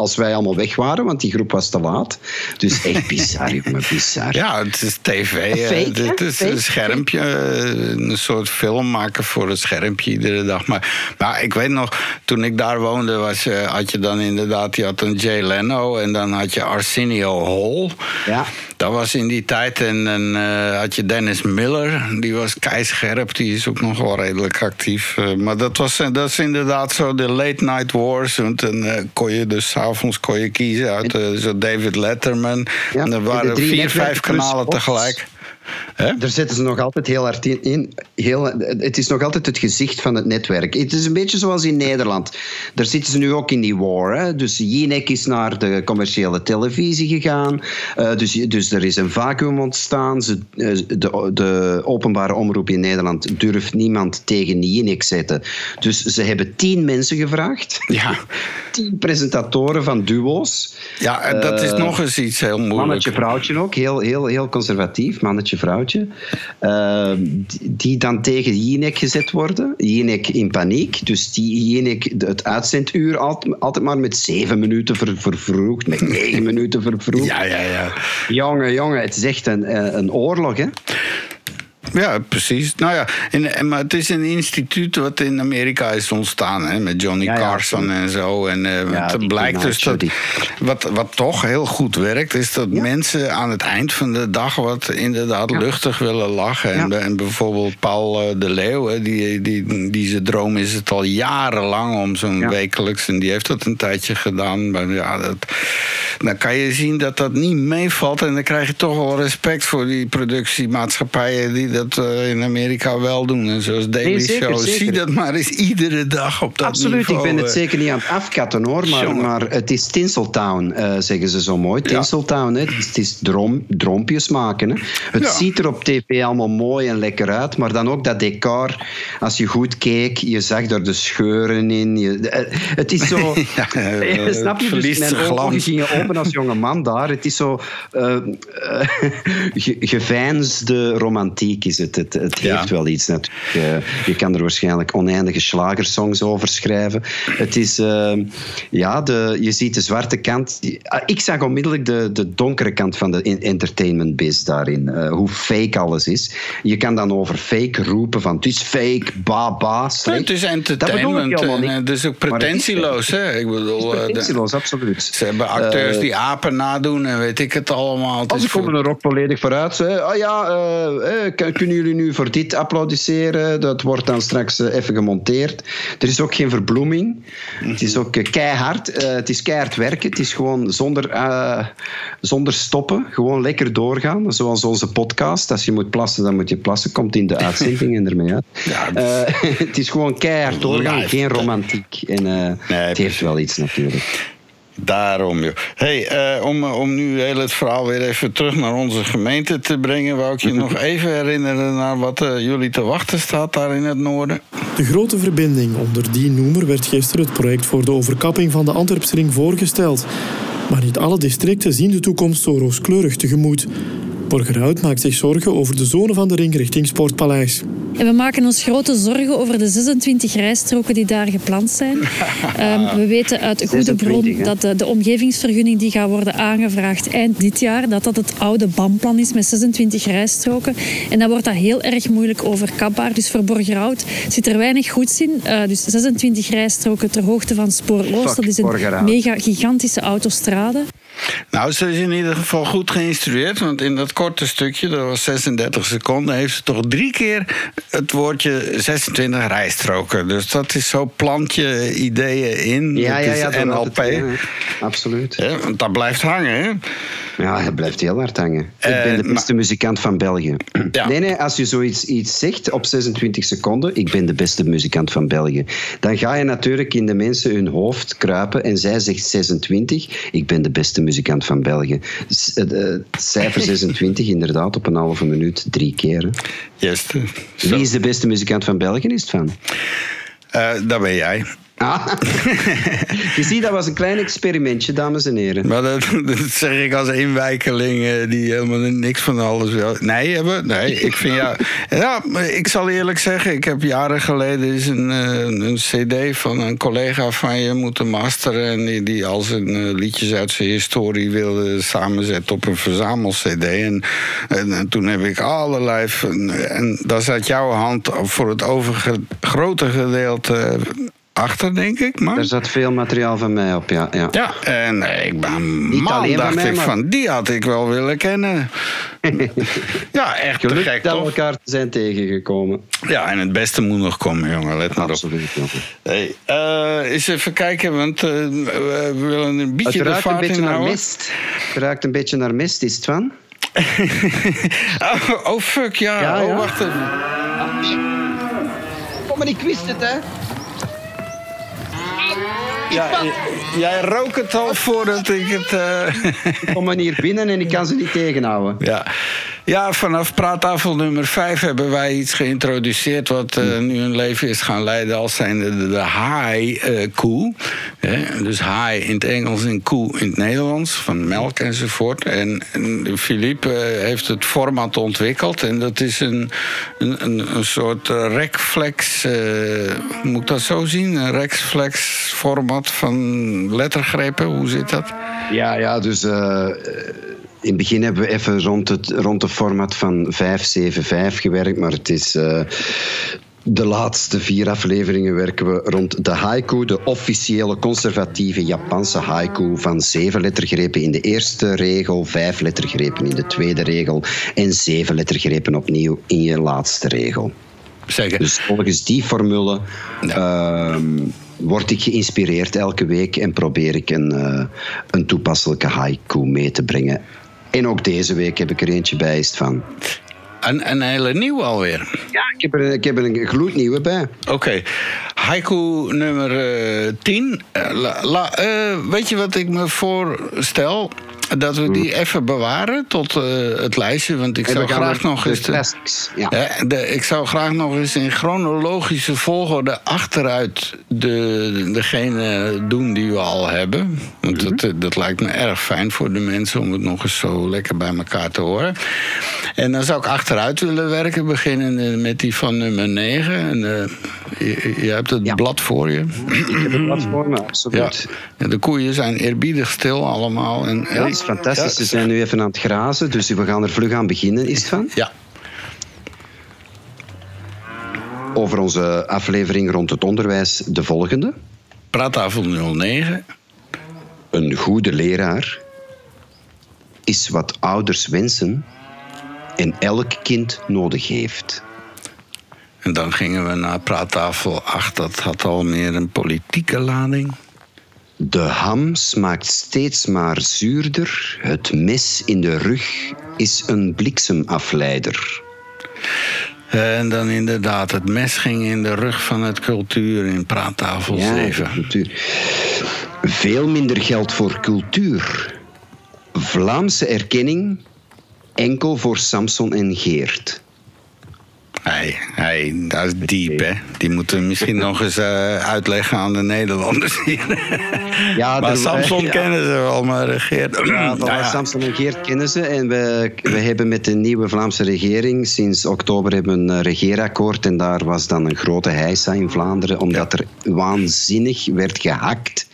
als wij allemaal weg waren, want die groep was te laat. Dus echt bizar, [laughs] jongen, bizar. Ja, het is tv. Fake? Het is Fake. een schermpje. eh, Een soort film maken voor het schermpje iedere dag. Maar, maar ik weet nog, toen ik daar woonde, was, eh, had je dan inderdaad... Je had een Jay Leno en dan had je Arsenio Hall. Ja. Dat was in die tijd. En dan eh, had je Dennis Miller. Die was keischerp. Die is ook nog wel redelijk actief. Eh, maar dat, was, eh, dat is inderdaad zo de late night wars. Want dan kon je dus s'avonds kon je kiezen uit zo David Letterman. Ja, en er waren vier, vijf kanalen tegelijk. Hè? Daar zetten ze nog altijd heel hard in. in. Heel, het is nog altijd het gezicht van het netwerk. Het is een beetje zoals in Nederland. Daar zitten ze nu ook in die war. Hè? Dus Jinek is naar de commerciële televisie gegaan. Eh, dus, dus er is een vacuüm ontstaan. Ze, eh, de, de openbare omroep in Nederland durft niemand tegen Jinek zetten. Dus ze hebben tien mensen gevraagd. Ja. [laughs] Tien presentatoren van duo's. Ja, en dat is Eh, nog eens iets heel moeilijks. Mannetje, vrouwtje ook. Heel, heel, heel conservatief. Mannetje, vrouwtje. Eh, die, dan tegen Jinek gezet worden. Jinek in paniek. Dus die Jinek het uitzenduur altijd, altijd maar met zeven minuten ver, vervroegd. Met [laughs] negen minuten vervroegd. Ja, ja, ja. Jongen, jongen. Het is echt een, eh, een oorlog, hè. Ja, precies. Nou ja, en, en- maar het is een instituut wat in Amerika is ontstaan, hè, met Johnny Ja, Carson en zo. En Ja, het blijkt dus dat. Wat, wat toch heel goed werkt, is dat mensen aan het eind van de dag wat inderdaad luchtig willen lachen. En, en bijvoorbeeld Paul eh, de Leeuw, hè, die, die, die zijn droom is het al jarenlang om zo'n wekelijks. En die heeft dat een tijdje gedaan. Maar ja, dat, dan kan je zien dat dat niet meevalt. En dan krijg je toch wel respect voor die productiemaatschappijen die dat eh, in Amerika wel doen. En zoals Daily Nee, zeker, Show. zeker. Zie dat maar eens iedere dag op dat Absoluut, niveau. ik ben het eh. zeker niet aan het afkatten hoor, maar, Jongen. maar het is Tinseltown, eh, zeggen ze zo mooi. Tinseltown, hè. het is, droom, droompjes maken. Hè. Het Ja. ziet er op tv allemaal mooi en lekker uit, maar dan ook dat decor, als je goed keek, je zag daar de scheuren in. Je, het is zo... [laughs] Ja, [laughs] Snap je? Dus mijn ogen gingen open als jonge man daar. Het is zo... [laughs] ge- geveinsde romantiek is het. Het, het Ja. heeft wel iets natuurlijk. Eh, je kan er waarschijnlijk oneindige slagersongs over schrijven. Het is, eh, ja, de, je ziet de zwarte kant. Ah, Ik zag onmiddellijk de, de donkere kant van de in- entertainment biz daarin. Eh, hoe fake alles is. Je kan dan over fake roepen van het is fake, ba, ba, slecht. Het is Dat ik entertainment. En, niet. eh, het is ook is pretentieloos. Hè? Ik bedoel, de- Pretentieloos, absoluut. ze hebben acteurs die apen nadoen en weet ik het allemaal. Het Oh, is ze komen voor- er ook volledig vooruit. Hè. Ah ja, kun- kunnen jullie nu voor dit applaudisseren? Dat wordt dan straks eh, even gemonteerd. Er is ook geen verbloeming. Het is ook eh, keihard. Eh, het is keihard werken. Het is gewoon zonder, zonder stoppen. Gewoon lekker doorgaan. Zoals onze podcast. Als je moet plassen, dan moet je plassen. Komt in de [laughs] uitzending en ermee uit. [laughs] Het is gewoon keihard doorgaan. Geen romantiek. En, het heeft wel iets natuurlijk. Daarom, joh. Hey, eh, om, om nu heel het verhaal weer even terug naar onze gemeente te brengen, wou ik je nog [laughs] even herinneren naar wat eh, jullie te wachten staat daar in het noorden. De grote verbinding, onder die noemer werd gisteren het project voor de overkapping van de Antwerpsring voorgesteld. Maar niet alle districten zien de toekomst zo rooskleurig tegemoet. Borgerhout maakt zich zorgen over de zone van de ring richting Sportpaleis. En we maken ons grote zorgen over de 26 rijstroken die daar gepland zijn. [laughs] Ehm, we weten uit goede 26, bron dat de, de omgevingsvergunning die gaat worden aangevraagd eind dit jaar, dat dat het oude BAM-plan is met 26 rijstroken. En dan wordt dat heel erg moeilijk overkapbaar. Dus voor Borgerhout zit er weinig goeds in. Eh, dus 26 rijstroken ter hoogte van Spoor Oost. Fuck Dat is een Borgerhout. mega gigantische autostrade. Nou, ze is in ieder geval goed geïnstrueerd, want in dat korte stukje, dat was 36 seconden, heeft ze toch drie keer het woordje 26 rijstroken. Dus dat is zo plant je ideeën in. Ja, Het ja, is ja. dat NLP. het, ja, absoluut. Hè, want dat blijft hangen, hè? Ja, hij blijft heel hard hangen. ik Eh, ben de maar- beste muzikant van België. Ja. Nee, nee, als je zoiets iets zegt op 26 seconden, ik ben de beste muzikant van België, dan ga je natuurlijk in de mensen hun hoofd kruipen en zij zegt 26, ik ben de beste muzikant van België. S- Het eh, cijfer 26 [laughs] inderdaad op een halve minuut drie keer. hè. Juist. Zo. Wie is de beste muzikant van België, is het van? Eh, dat ben jij. Ah. [laughs] je ziet, dat was een klein experimentje, dames en heren. Maar dat, [laughs] dat zeg ik als inwijkeling die helemaal niks van alles wil. Nee, hebben? Nee, ik vind ja. Ja, ik zal eerlijk zeggen, ik heb jaren geleden is een, eh, een CD van een collega van je moeten masteren. En die, die al zijn eh, liedjes uit zijn historie wilde samenzetten op een verzamel-CD. En, en, en toen heb ik allerlei. van- En daar zat jouw hand voor het overgrote gedeelte achter, denk ik. Maar. Daar zat veel materiaal van mij op, ja. ja. Ja, en eh, ik ben Niet man, dacht mij, ik maar- van, die had ik wel willen kennen. [laughs] ja, echt te Geluk gek, dat we elkaar zijn tegengekomen. Ja, en het beste moet nog komen, jongen, let maar op. Absoluut. Hey, eh, eens even kijken, want eh, we willen een Het beetje de ruikt een vaart beetje naar mist. Het ruikt een beetje naar mist, is het van? [laughs] oh, oh, fuck, ja. Ja, oh, ja. wacht even. Oh, maar ik wist het, hè. Ja, jij rook het al voordat ik het... eh, Ik kom hier binnen en ik kan ze niet tegenhouden. Ja. Ja, vanaf praattafel nummer 5 hebben wij iets geïntroduceerd... wat eh, nu een leven is gaan leiden als zijn de, de high eh? Dus high in het Engels en koe in het Nederlands, van melk enzovoort. En, en Philippe eh, heeft het format ontwikkeld. En dat is een, een, een, soort recflex, eh, moet ik dat zo zien? Een recflex format van lettergrepen, hoe zit dat? Ja, ja, dus in het begin hebben we even rond het, rond het format van 575 gewerkt, maar het is... eh, de laatste vier afleveringen werken we rond de haiku, de officiële conservatieve Japanse haiku van zeven lettergrepen in de eerste regel, vijf lettergrepen in de tweede regel en zeven lettergrepen opnieuw in je laatste regel. Dus volgens die formule ehm, word ik geïnspireerd elke week en probeer ik een, eh, een toepasselijke haiku mee te brengen. En ook deze week heb ik er eentje bij, van. Een, een hele nieuwe alweer. Ja, ik heb er, ik heb er een gloednieuwe bij. Oké, haiku nummer eh, 10. Eh, la- la- eh, weet je wat ik me voorstel? Dat we die even bewaren tot eh, het lijstje. Want ik zou graag nog eens. de- classics. Ja. Ja, de, ik zou graag nog eens in chronologische volgorde achteruit de, degene doen die we al hebben. Want dat, eh, dat lijkt me erg fijn voor de mensen om het nog eens zo lekker bij elkaar te horen. En dan zou ik achteruit willen werken, beginnen met die van nummer 9. En, eh, je, je hebt het Ja. blad voor je. Ik heb het blad voor me, [clears throat] absoluut. Ja, de koeien zijn eerbiedig stil allemaal. En, Ja, is fantastisch. Ze zijn nu even aan het grazen, dus we gaan er vlug aan beginnen, is het van? Ja, Over onze aflevering rond het onderwijs de volgende. praattafel 09. Een goede leraar is wat ouders wensen en elk kind nodig heeft. En dan gingen we naar praattafel 8. Dat had al meer een politieke lading. De ham smaakt steeds maar zuurder. Het mes in de rug is een bliksemafleider. En dan inderdaad, het mes ging in de rug van het cultuur in praattafel Ja, 7. cultuur. Veel minder geld voor cultuur. Vlaamse erkenning enkel voor Samson en Geert. Hey, hey, dat is diep, hè? Die moeten we misschien nog eens eh, uitleggen aan de Nederlanders hier. Ja, maar er- Samson ja. kennen ze wel, maar eh, Geert... Ja, ja. Samson en Geert kennen ze. En we, we hebben met de nieuwe Vlaamse regering sinds oktober hebben we een regeerakkoord. En daar was dan een grote heisa in Vlaanderen. Omdat er waanzinnig werd gehakt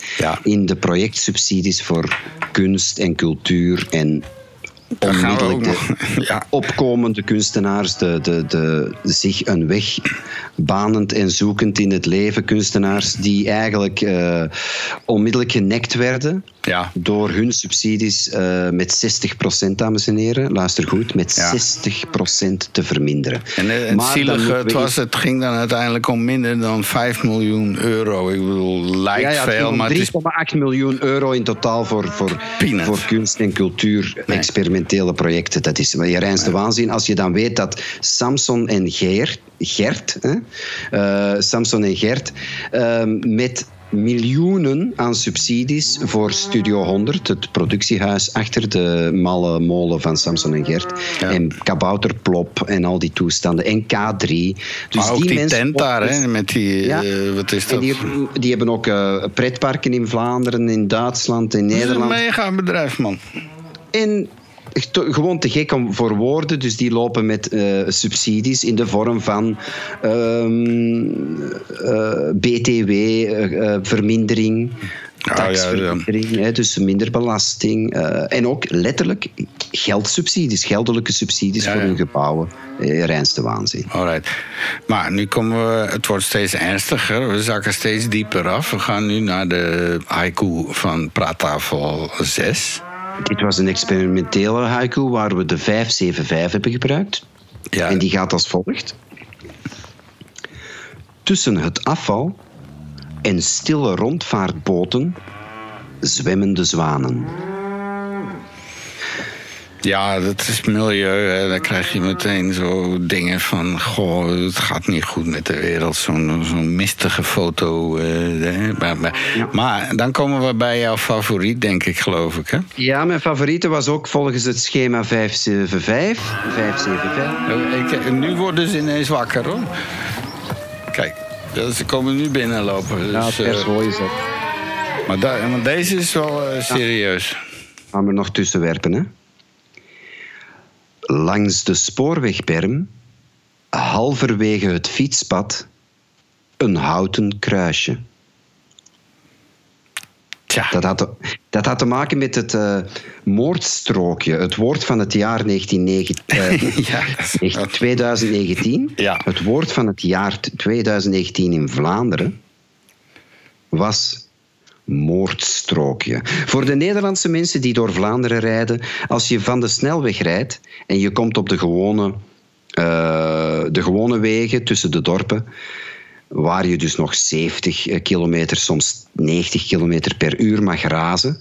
in de projectsubsidies voor kunst en cultuur. En Daar gaan we ook onmiddellijk de nog... [laughs] Ja, opkomende kunstenaars, de, de, de, zich een weg banend en zoekend in het leven, kunstenaars die eigenlijk eh, onmiddellijk genekt werden ja. door hun subsidies eh, met 60%, dames en heren, luister goed, met Ja. 60% te verminderen. En eh, het Maar was, het ging dan uiteindelijk om minder dan 5 miljoen euro. Ik bedoel, lijkt ja, veel, maar het is 3,8 miljoen euro in totaal voor, voor, Peanut. voor kunst en cultuur, experimentele projecten. Dat is je reinste waanzin. Als je dan weet dat Samson en Geert, Gert, hè, eh, Samson en Gert, ehm, met miljoenen aan subsidies voor Studio 100, het productiehuis achter de malle molen van Samson en Gert, Ja. en Kabouterplop en al die toestanden, en K3. Dus maar ook die, mensen tent daar, hè, met die... Ja. eh, wat is dat? die, hebben- die hebben ook eh, pretparken in Vlaanderen, in Duitsland, in Dat is een Nederland. mega bedrijf, man. En echt gewoon te gek om voor woorden, dus die lopen met eh, subsidies in de vorm van ehm, eh, BTW-vermindering. ja, Taxvermindering, hè, dus minder belasting. eh, en ook letterlijk geldsubsidies, geldelijke subsidies Ja, voor ja. hun gebouwen. Eh, reinste waanzin. Alright. Maar nu komen we, het wordt steeds ernstiger. We zakken steeds dieper af. We gaan nu naar de haiku van praattafel 6. Dit was een experimentele haiku waar we de 575 hebben gebruikt. Ja, En die gaat als volgt. Tussen het afval en stille rondvaartboten zwemmen de zwanen. Ja, dat is milieu. Hè. Dan krijg je meteen zo dingen van... Goh, het gaat niet goed met de wereld. Zo'n zo'n mistige foto. eh, hè. maar, maar, maar dan komen we bij jouw favoriet, denk ik, geloof ik. Hè? Ja, mijn favoriete was ook volgens het schema 575. 575. Ik, nu worden ze ineens wakker, hoor. Kijk, ze komen nu binnenlopen. Dus, Ja, het eh, is dat. maar, da- maar deze is wel eh, serieus. Gaan we nog tussen werpen, hè? Langs de spoorwegberm, halverwege het fietspad, een houten kruisje. Tja, Dat had, te, dat had te maken met het eh, moordstrookje, het woord van het jaar 1990, [laughs] eh, ja, dat is- 2019. Ja. Het woord van het jaar 2019 in Vlaanderen was moordstrookje. Voor de Nederlandse mensen die door Vlaanderen rijden, als je van de snelweg rijdt en je komt op de gewone, eh, de gewone wegen tussen de dorpen, waar je dus nog 70 kilometer, soms 90 kilometer per uur mag razen,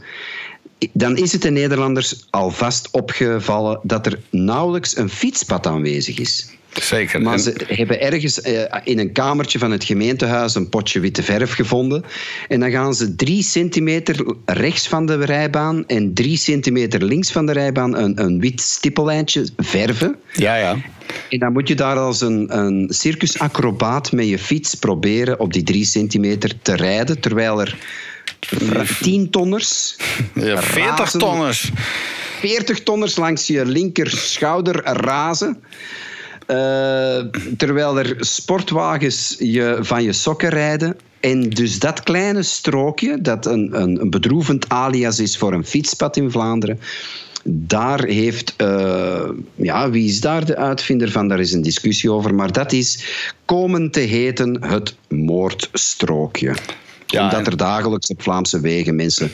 dan is het de Nederlanders alvast opgevallen dat er nauwelijks een fietspad aanwezig is. Zeker. Maar ze hebben ergens eh, in een kamertje van het gemeentehuis een potje witte verf gevonden. En dan gaan ze drie centimeter rechts van de rijbaan en drie centimeter links van de rijbaan een, een wit stippellijntje verven. Ja, ja. En dan moet je daar als een, een circusacrobaat met je fiets proberen op die drie centimeter te rijden, terwijl er tien tonners, [laughs] ja 40 razen- tonners. 40 tonners langs je linker schouder razen. Eh, terwijl er sportwagens je van je sokken rijden. En dus dat kleine strookje, dat een, een, een bedroevend alias is voor een fietspad in Vlaanderen, daar heeft, eh, ja, wie is daar de uitvinder van? Daar is een discussie over, maar dat is komen te heten het moordstrookje. Ja, Omdat en- er dagelijks op Vlaamse wegen mensen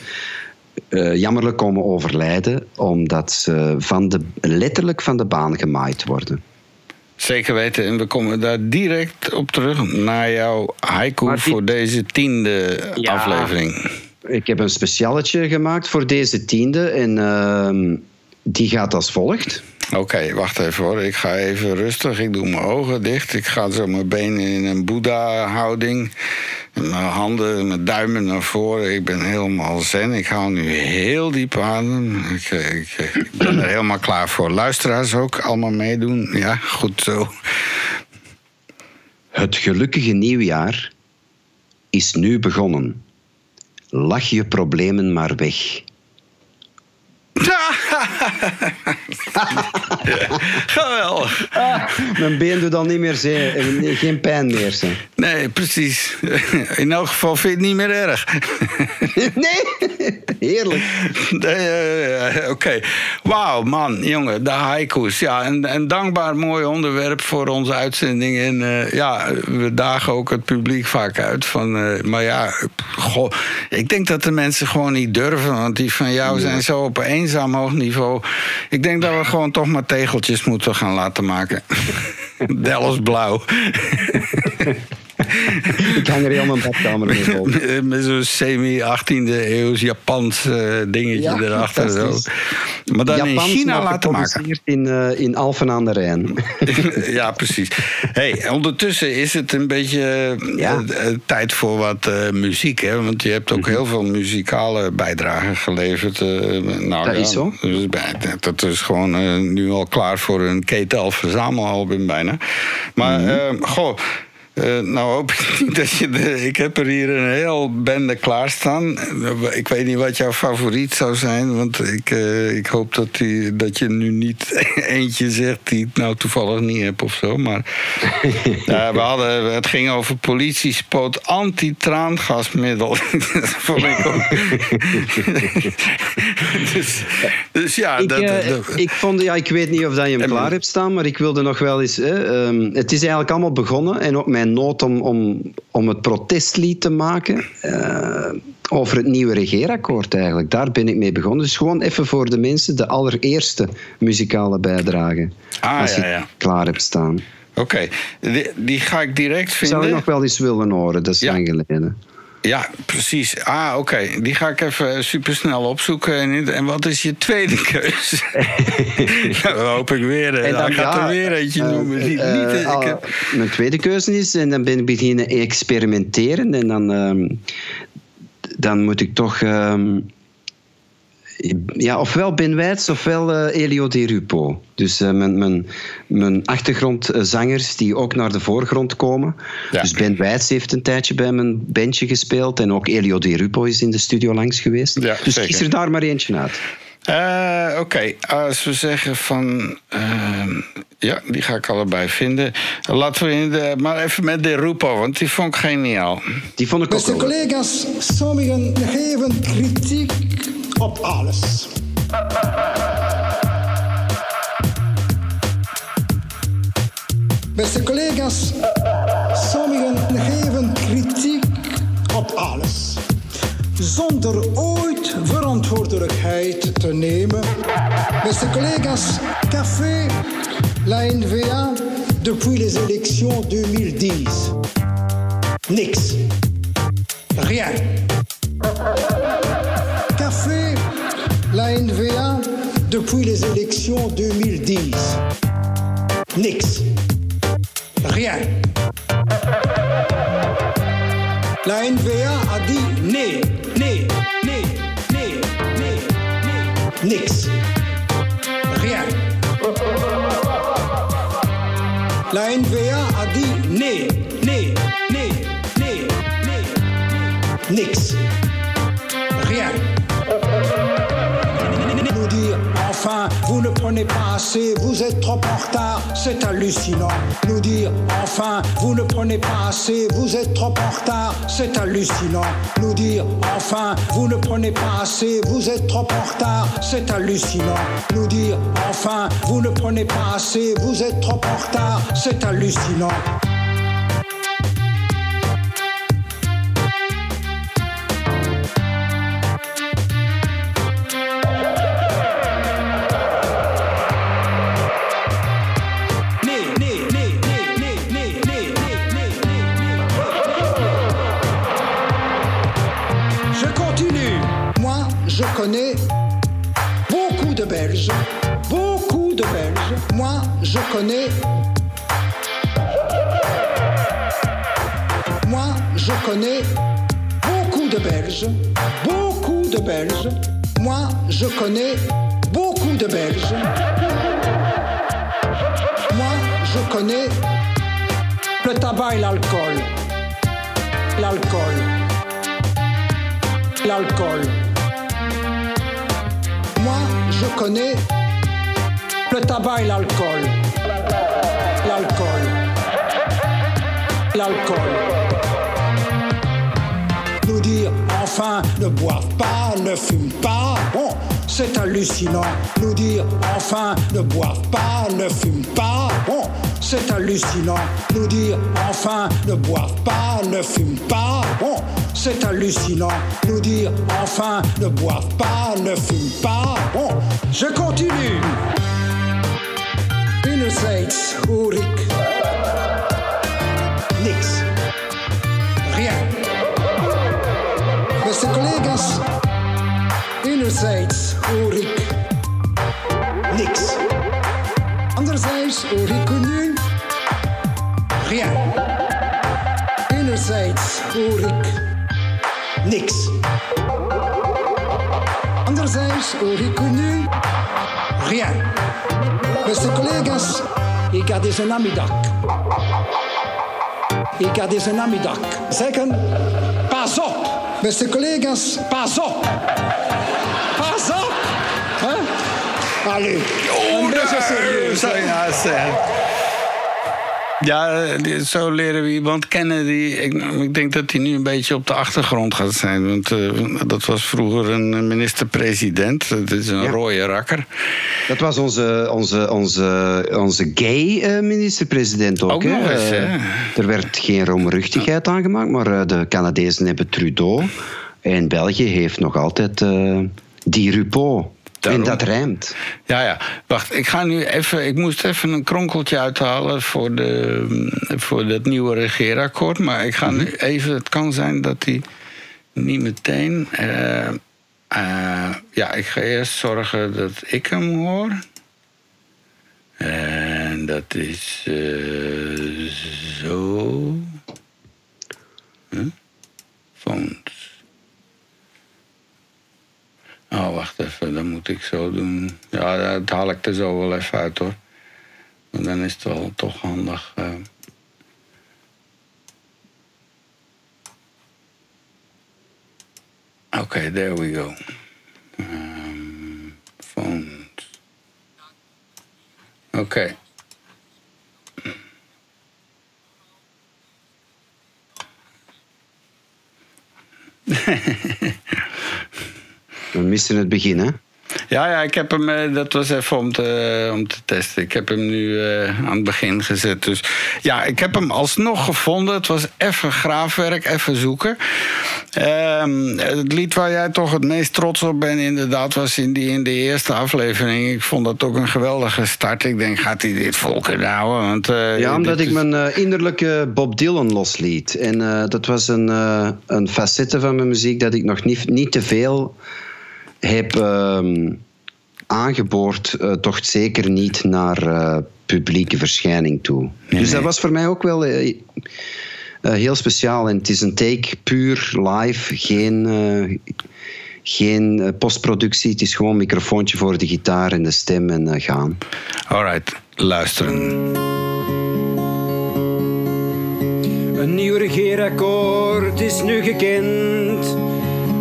eh, jammerlijk komen overlijden, omdat ze van de, letterlijk van de baan gemaaid worden. Zeker weten. En we komen daar direct op terug naar jouw haiku voor deze tiende Ja. aflevering. Ik heb een specialetje gemaakt voor deze tiende en ehm, die gaat als volgt. Oké, wacht even hoor. Ik ga even rustig. Ik doe mijn ogen dicht. Ik ga zo mijn benen in een Boeddha-houding. Mijn handen, mijn duimen naar voren. Ik ben helemaal zen. Ik haal nu heel diep adem. Ik, eh, ik, eh, ik ben er helemaal klaar voor. Luisteraars ook allemaal meedoen. Ja, goed zo. Het gelukkige nieuwjaar is nu begonnen. Lach je problemen maar weg. [laughs] Geweldig. Mijn been doet dan niet meer zeer, eh, geen pijn meer. Nee, precies. In elk geval vind je het niet meer erg. [laughs] Nee, heerlijk. Nee, eh, eh, Oké. Wauw, man, jongen, de haiku's. Ja, een, een dankbaar mooi onderwerp voor onze uitzending. En ja, we dagen ook het publiek vaak uit. Van, maar ja, goh, ik denk dat de mensen gewoon niet durven. Want die van jou zijn zo op een eenzaam hoog niveau. Ik denk dat we gewoon toch maar tegeltjes moeten gaan laten maken. [laughs] Dellos blauw. [laughs] Ik hang er helemaal een badkamer mee vol. Met- Met zo'n semi-18e eeuws Japans eh, dingetje Ja, erachter. Zo. Maar dan in Japans, China maar laten maken. In, eh, in Alphen aan de Rijn. [laughs] ja, precies. Hey, ondertussen is het een beetje eh, Ja. eh, eh, tijd voor wat eh, muziek. Hè? Want je hebt ook Mhm. heel veel muzikale bijdragen geleverd. eh, nou, Dat ja, is zo. Dus dat is gewoon eh, nu al klaar voor een ketel verzamelalbum bijna. Maar, Mhm. eh, goh. Eh, nou hoop ik [laughs] niet dat je... De, ik heb er hier een heel bende klaarstaan. Eh, Ik weet niet wat jouw favoriet zou zijn. Want ik, eh, ik hoop dat, die, dat je nu niet [laughs] eentje zegt die ik nou toevallig niet heb of zo. Maar [laughs] we hadden, het ging over politiespoot anti-traangasmiddel. dat vond ik ook... dus, dus ja, Ik, dat, dat- ik vond, ja, ik weet niet of dat je hem En- klaar hebt staan, maar ik wilde nog wel eens. Hè, ehm, het is eigenlijk allemaal begonnen en ook mijn nood om, om, om het protestlied te maken eh, over het nieuwe regeerakkoord eigenlijk. Daar ben ik mee begonnen. Dus gewoon even voor de mensen de allereerste muzikale bijdrage. Ah, als ja, je ja. klaar hebt staan. Oké, die, die ga ik direct Zou vinden. je nog wel eens willen horen, dat is Ja. lang geleden. Ja, precies. Ah, oké. Die ga ik even supersnel opzoeken. En, wat is je tweede keus? ja, [laughs] dan hoop ik weer. En dan gaat er weer eentje eh, noemen. Niet, eh, niet, ik heb- Mijn tweede keuze is, en dan ben ik beginnen experimenteren. En dan, ehm, dan moet ik toch. ehm, ja, ofwel Ben Wijts ofwel eh, Elio Di Rupo. Dus eh, mijn, mijn, mijn achtergrondzangers die ook naar de voorgrond komen. Ja. Dus Ben Wijts heeft een tijdje bij mijn bandje gespeeld. En ook Elio Di Rupo is in de studio langs geweest. Ja, dus zeker. kies er daar maar eentje uit. Eh, Oké, als we zeggen van. ehm, ja, die ga ik allebei vinden. Laten we in de, maar even met de Rupo, want die vond ik geniaal. Die vond ik ook Beste wel leuk. collega's, sommigen geven kritiek op alles. Beste collega's, sommigen geven kritiek op alles. Zonder ooit verantwoordelijkheid te nemen. Beste collega's, café, la NVA, depuis les élections 2010. Niks. Rien. Depuis les élections 2010. Niks. rien. La NVA a dit nee, vous êtes trop en retard, c'est hallucinant. Nous dire enfin, vous ne prenez pas assez, vous êtes trop en retard, c'est hallucinant. Nous dire enfin, vous ne prenez pas assez, vous êtes trop en retard, c'est hallucinant. Nous dire enfin, vous ne prenez pas assez, vous êtes trop en retard, c'est hallucinant. Connais beaucoup de Belges. Moi, je connais le tabac et l'alcool. L'alcool. L'alcool. Moi, je connais le tabac et l'alcool. L'alcool. L'alcool. Nous dire enfin ne boivent pas, ne fument pas. Bon, c'est hallucinant. Nous dire enfin ne boivent pas, ne fument pas. Bon, c'est hallucinant. Nous dire enfin ne boivent pas, ne fument pas. Bon, c'est hallucinant. Nous dire enfin ne boivent pas, ne fument pas. Bon, je continue. Enerzijds hoor ik niks. Rien. Beste collega's, enerzijds hoor ik niks. Anderzijds hoor ik nu rien. Enerzijds hoor ik niks. Anderzijds hoor ik nu rien. Beste collega's, ik ga deze namiddag. Ik ga deze namiddag zeggen, pas op. Beste collega's, pas op. Pas op. Allee, een beetje serieus. hè? Ja, eh, zo leren we iemand kennen die. Ik, ik denk dat hij nu een beetje op de achtergrond gaat zijn. Want eh, dat was vroeger een minister-president. Dat is een Ja. rode rakker. Dat was onze, onze, onze, onze gay eh, minister-president ook. Ook hè. nog eens, hè? er werd geen roemruchtigheid aangemaakt, maar eh, de Canadezen hebben Trudeau. En België heeft nog altijd eh die Rupo. Daarom. En dat rijmt. Ja, ja. Wacht, ik ga nu even. Ik moest even een kronkeltje uithalen voor, de, voor dat nieuwe regeerakkoord. Maar ik ga nu even. Het kan zijn dat hij niet meteen. eh, eh, ja, ik ga eerst zorgen dat ik hem hoor. En dat is eh, zo. Huh? Oh, wacht even, dat moet ik zo doen. Ja, dat haal ik er zo wel even uit hoor. Want dan is het wel toch handig. eh. Oké, there we go. Um, phones. Oké. [laughs] We missen het begin, hè? Ja, ja, ik heb hem, eh, dat was even om te, om te testen. Ik heb hem nu eh, aan het begin gezet. Dus ja, ik heb hem alsnog gevonden. Het was even graafwerk, even zoeken. Ehm, het lied waar jij toch het meest trots op bent, inderdaad, was in, die, in de eerste aflevering. Ik vond dat ook een geweldige start. Ik denk, gaat hij dit vol kunnen houden? Want, eh, Ja, omdat ik mijn eh, innerlijke Bob Dylan losliet. En eh, dat was een, eh, een facette van mijn muziek dat ik nog niet, niet te veel heb ehm, aangeboord. eh, toch zeker niet naar eh, publieke verschijning toe. dus dat was voor mij ook wel eh, heel speciaal. En het is een take puur live, geen, eh, geen postproductie. Het is gewoon een microfoontje voor de gitaar en de stem en gaan. Alright, luisteren. Een nieuw regeerakkoord is nu gekend.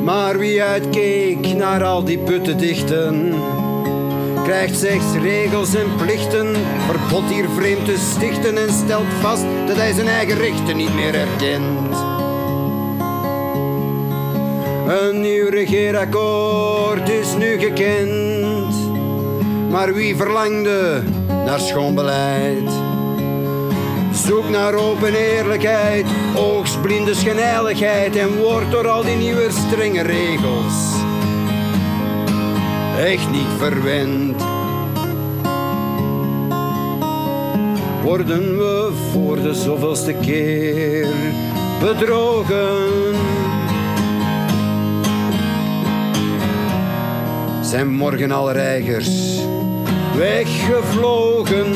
Maar wie uitkeek naar al die putten dichten, krijgt slechts regels en plichten. Verbod hier vreemd te stichten en stelt vast dat hij zijn eigen rechten niet meer herkent. Een nieuw regeerakkoord is nu gekend. Maar wie verlangde naar schoon beleid? Zoek naar open eerlijkheid, oogstblinde schijnheiligheid en word door al die nieuwe strenge regels echt niet verwend. Worden we voor de zoveelste keer bedrogen? Zijn morgen alle reigers weggevlogen?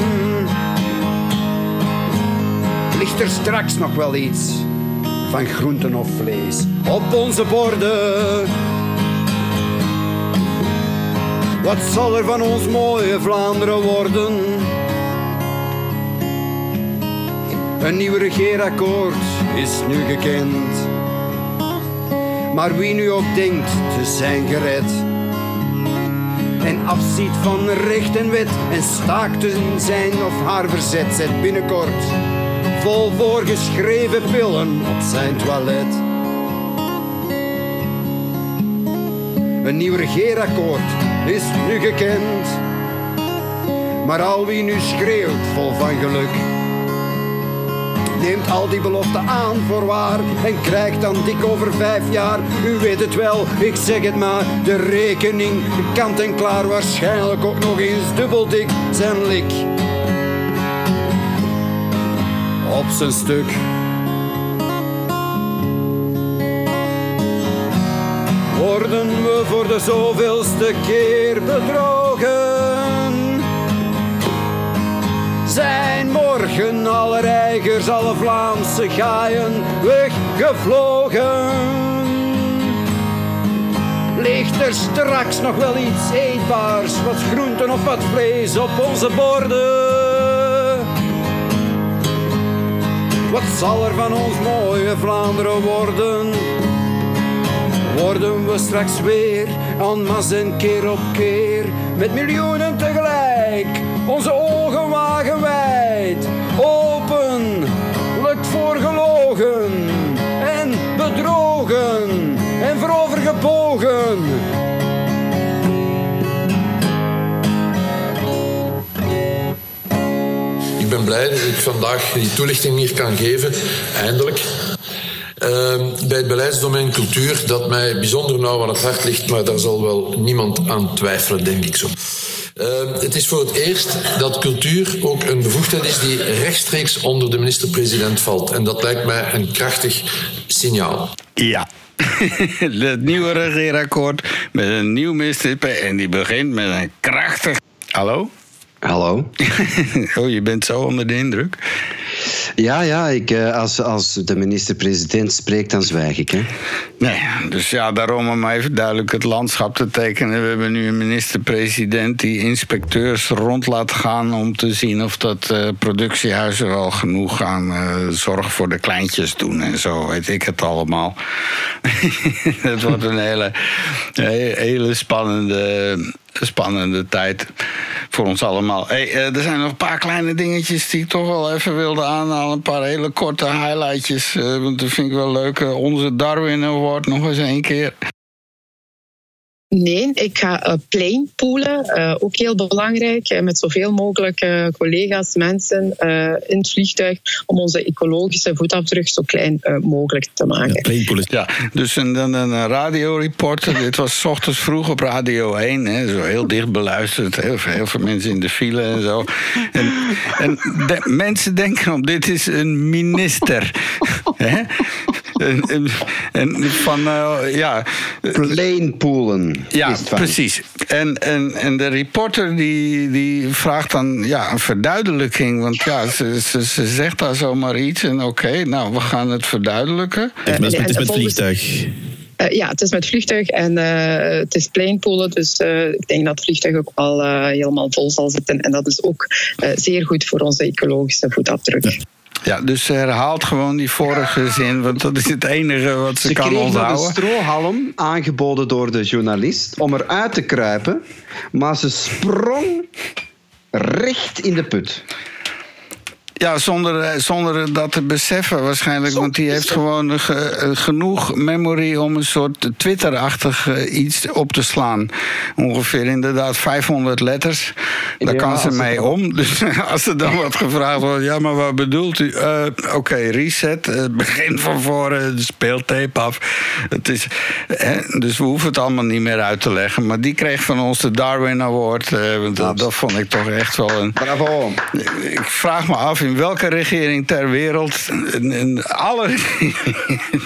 Ligt er straks nog wel iets van groenten of vlees op onze borden? Wat zal er van ons mooie Vlaanderen worden? Een nieuw regeerakkoord is nu gekend. Maar wie nu ook denkt te zijn gered en afziet van recht en wet en staakt in zijn of haar verzet, zet binnenkort vol voorgeschreven pillen op zijn toilet. Een nieuw regeerakkoord is nu gekend. Maar al wie nu schreeuwt vol van geluk, neemt al die beloften aan voor waar en krijgt dan dik over vijf jaar, u weet het wel, ik zeg het maar, de rekening kant en klaar, waarschijnlijk ook nog eens dubbel dik zijn lik zijn stuk. Worden we voor de zoveelste keer bedrogen? Zijn morgen alle reigers, alle Vlaamse gaaien weggevlogen? Ligt er straks nog wel iets eetbaars, wat groenten of wat vlees op onze borden? Wat zal er van ons mooie Vlaanderen worden? Worden we straks weer en en keer op keer met miljoenen tegelijk onze ogen wagenwijd openlijk voor gelogen en bedrogen en voorovergebogen? Blij dat ik vandaag die toelichting hier kan geven, eindelijk. Uh, bij het beleidsdomein cultuur, dat mij bijzonder nauw aan het hart ligt, maar daar zal wel niemand aan twijfelen, denk ik zo. Uh, het is voor het eerst dat cultuur ook een bevoegdheid is die rechtstreeks onder de minister-president valt. En dat lijkt mij een krachtig signaal. Ja. [laughs] Het nieuwe regeerakkoord met een nieuw minister en die begint met een krachtig. Hallo? Hallo? [laughs] oh, je bent zo onder de indruk. Ja, ja ik, eh, als, als de minister-president spreekt, dan zwijg ik. Hè? Nee, dus ja, daarom om even duidelijk het landschap te tekenen. We hebben nu een minister-president die inspecteurs rond laat gaan om te zien of dat uh, productiehuizen wel genoeg aan uh, zorg voor de kleintjes doen en zo, weet ik het allemaal. [laughs] Het wordt een hele, hele spannende spannende tijd voor ons allemaal. Hey, er zijn nog een paar kleine dingetjes die ik toch wel even wilde aanhalen. Een paar hele korte highlightjes. want dat vind ik wel leuk. onze Darwin Award nog eens één keer. Nee, ik ga uh, poolen. Uh, ook heel belangrijk. Uh, met zoveel mogelijk collega's, mensen in het vliegtuig. Om onze ecologische voetafdruk zo klein mogelijk te maken. Ja, ja dus een, een, een radioreporter. [laughs] Dit was s ochtends vroeg op Radio 1. Hè, zo heel dicht beluisterd. Heel veel, heel veel mensen in de file en zo. En, en de, mensen denken om dit is een minister. [laughs] en, en van, eh, ja... Planepoelen. Ja, precies. En, en, en de reporter die, die vraagt dan ja, een verduidelijking. Want ja, ze, ze, ze zegt daar zomaar iets. En oké, nou, we gaan het verduidelijken. Het is met, het en met volgens- vliegtuig. Eh, ja, het is met vliegtuig en eh, het is planepolen. Dus eh, ik denk dat het vliegtuig ook al eh, helemaal vol zal zitten. En dat is ook eh, zeer goed voor onze ecologische voetafdruk. Ja, dus ze herhaalt gewoon die vorige zin. Want dat is het enige wat ze, Ze kan kreeg nog een onthouden. strohalm aangeboden door de journalist om eruit te kruipen, maar ze sprong recht in de put. Ja, zonder, eh, zonder dat te beseffen waarschijnlijk. Want die heeft gewoon ge- eh, genoeg memory om een soort Twitter-achtig eh, iets op te slaan. Ongeveer inderdaad 500 letters. Daar kan ze mee om. Dus [laughs] als er dan wat gevraagd wordt, ja, maar wat bedoelt u? Oké, reset, [laughs] begin van voren, de speeltape af. Het is, hè, dus we hoeven het allemaal niet meer uit te leggen. Maar die kreeg van ons de Darwin Award. dat, dat vond ik toch echt wel een... Bravo. Ik vraag me af in welke regering ter wereld, in, alle regeringen,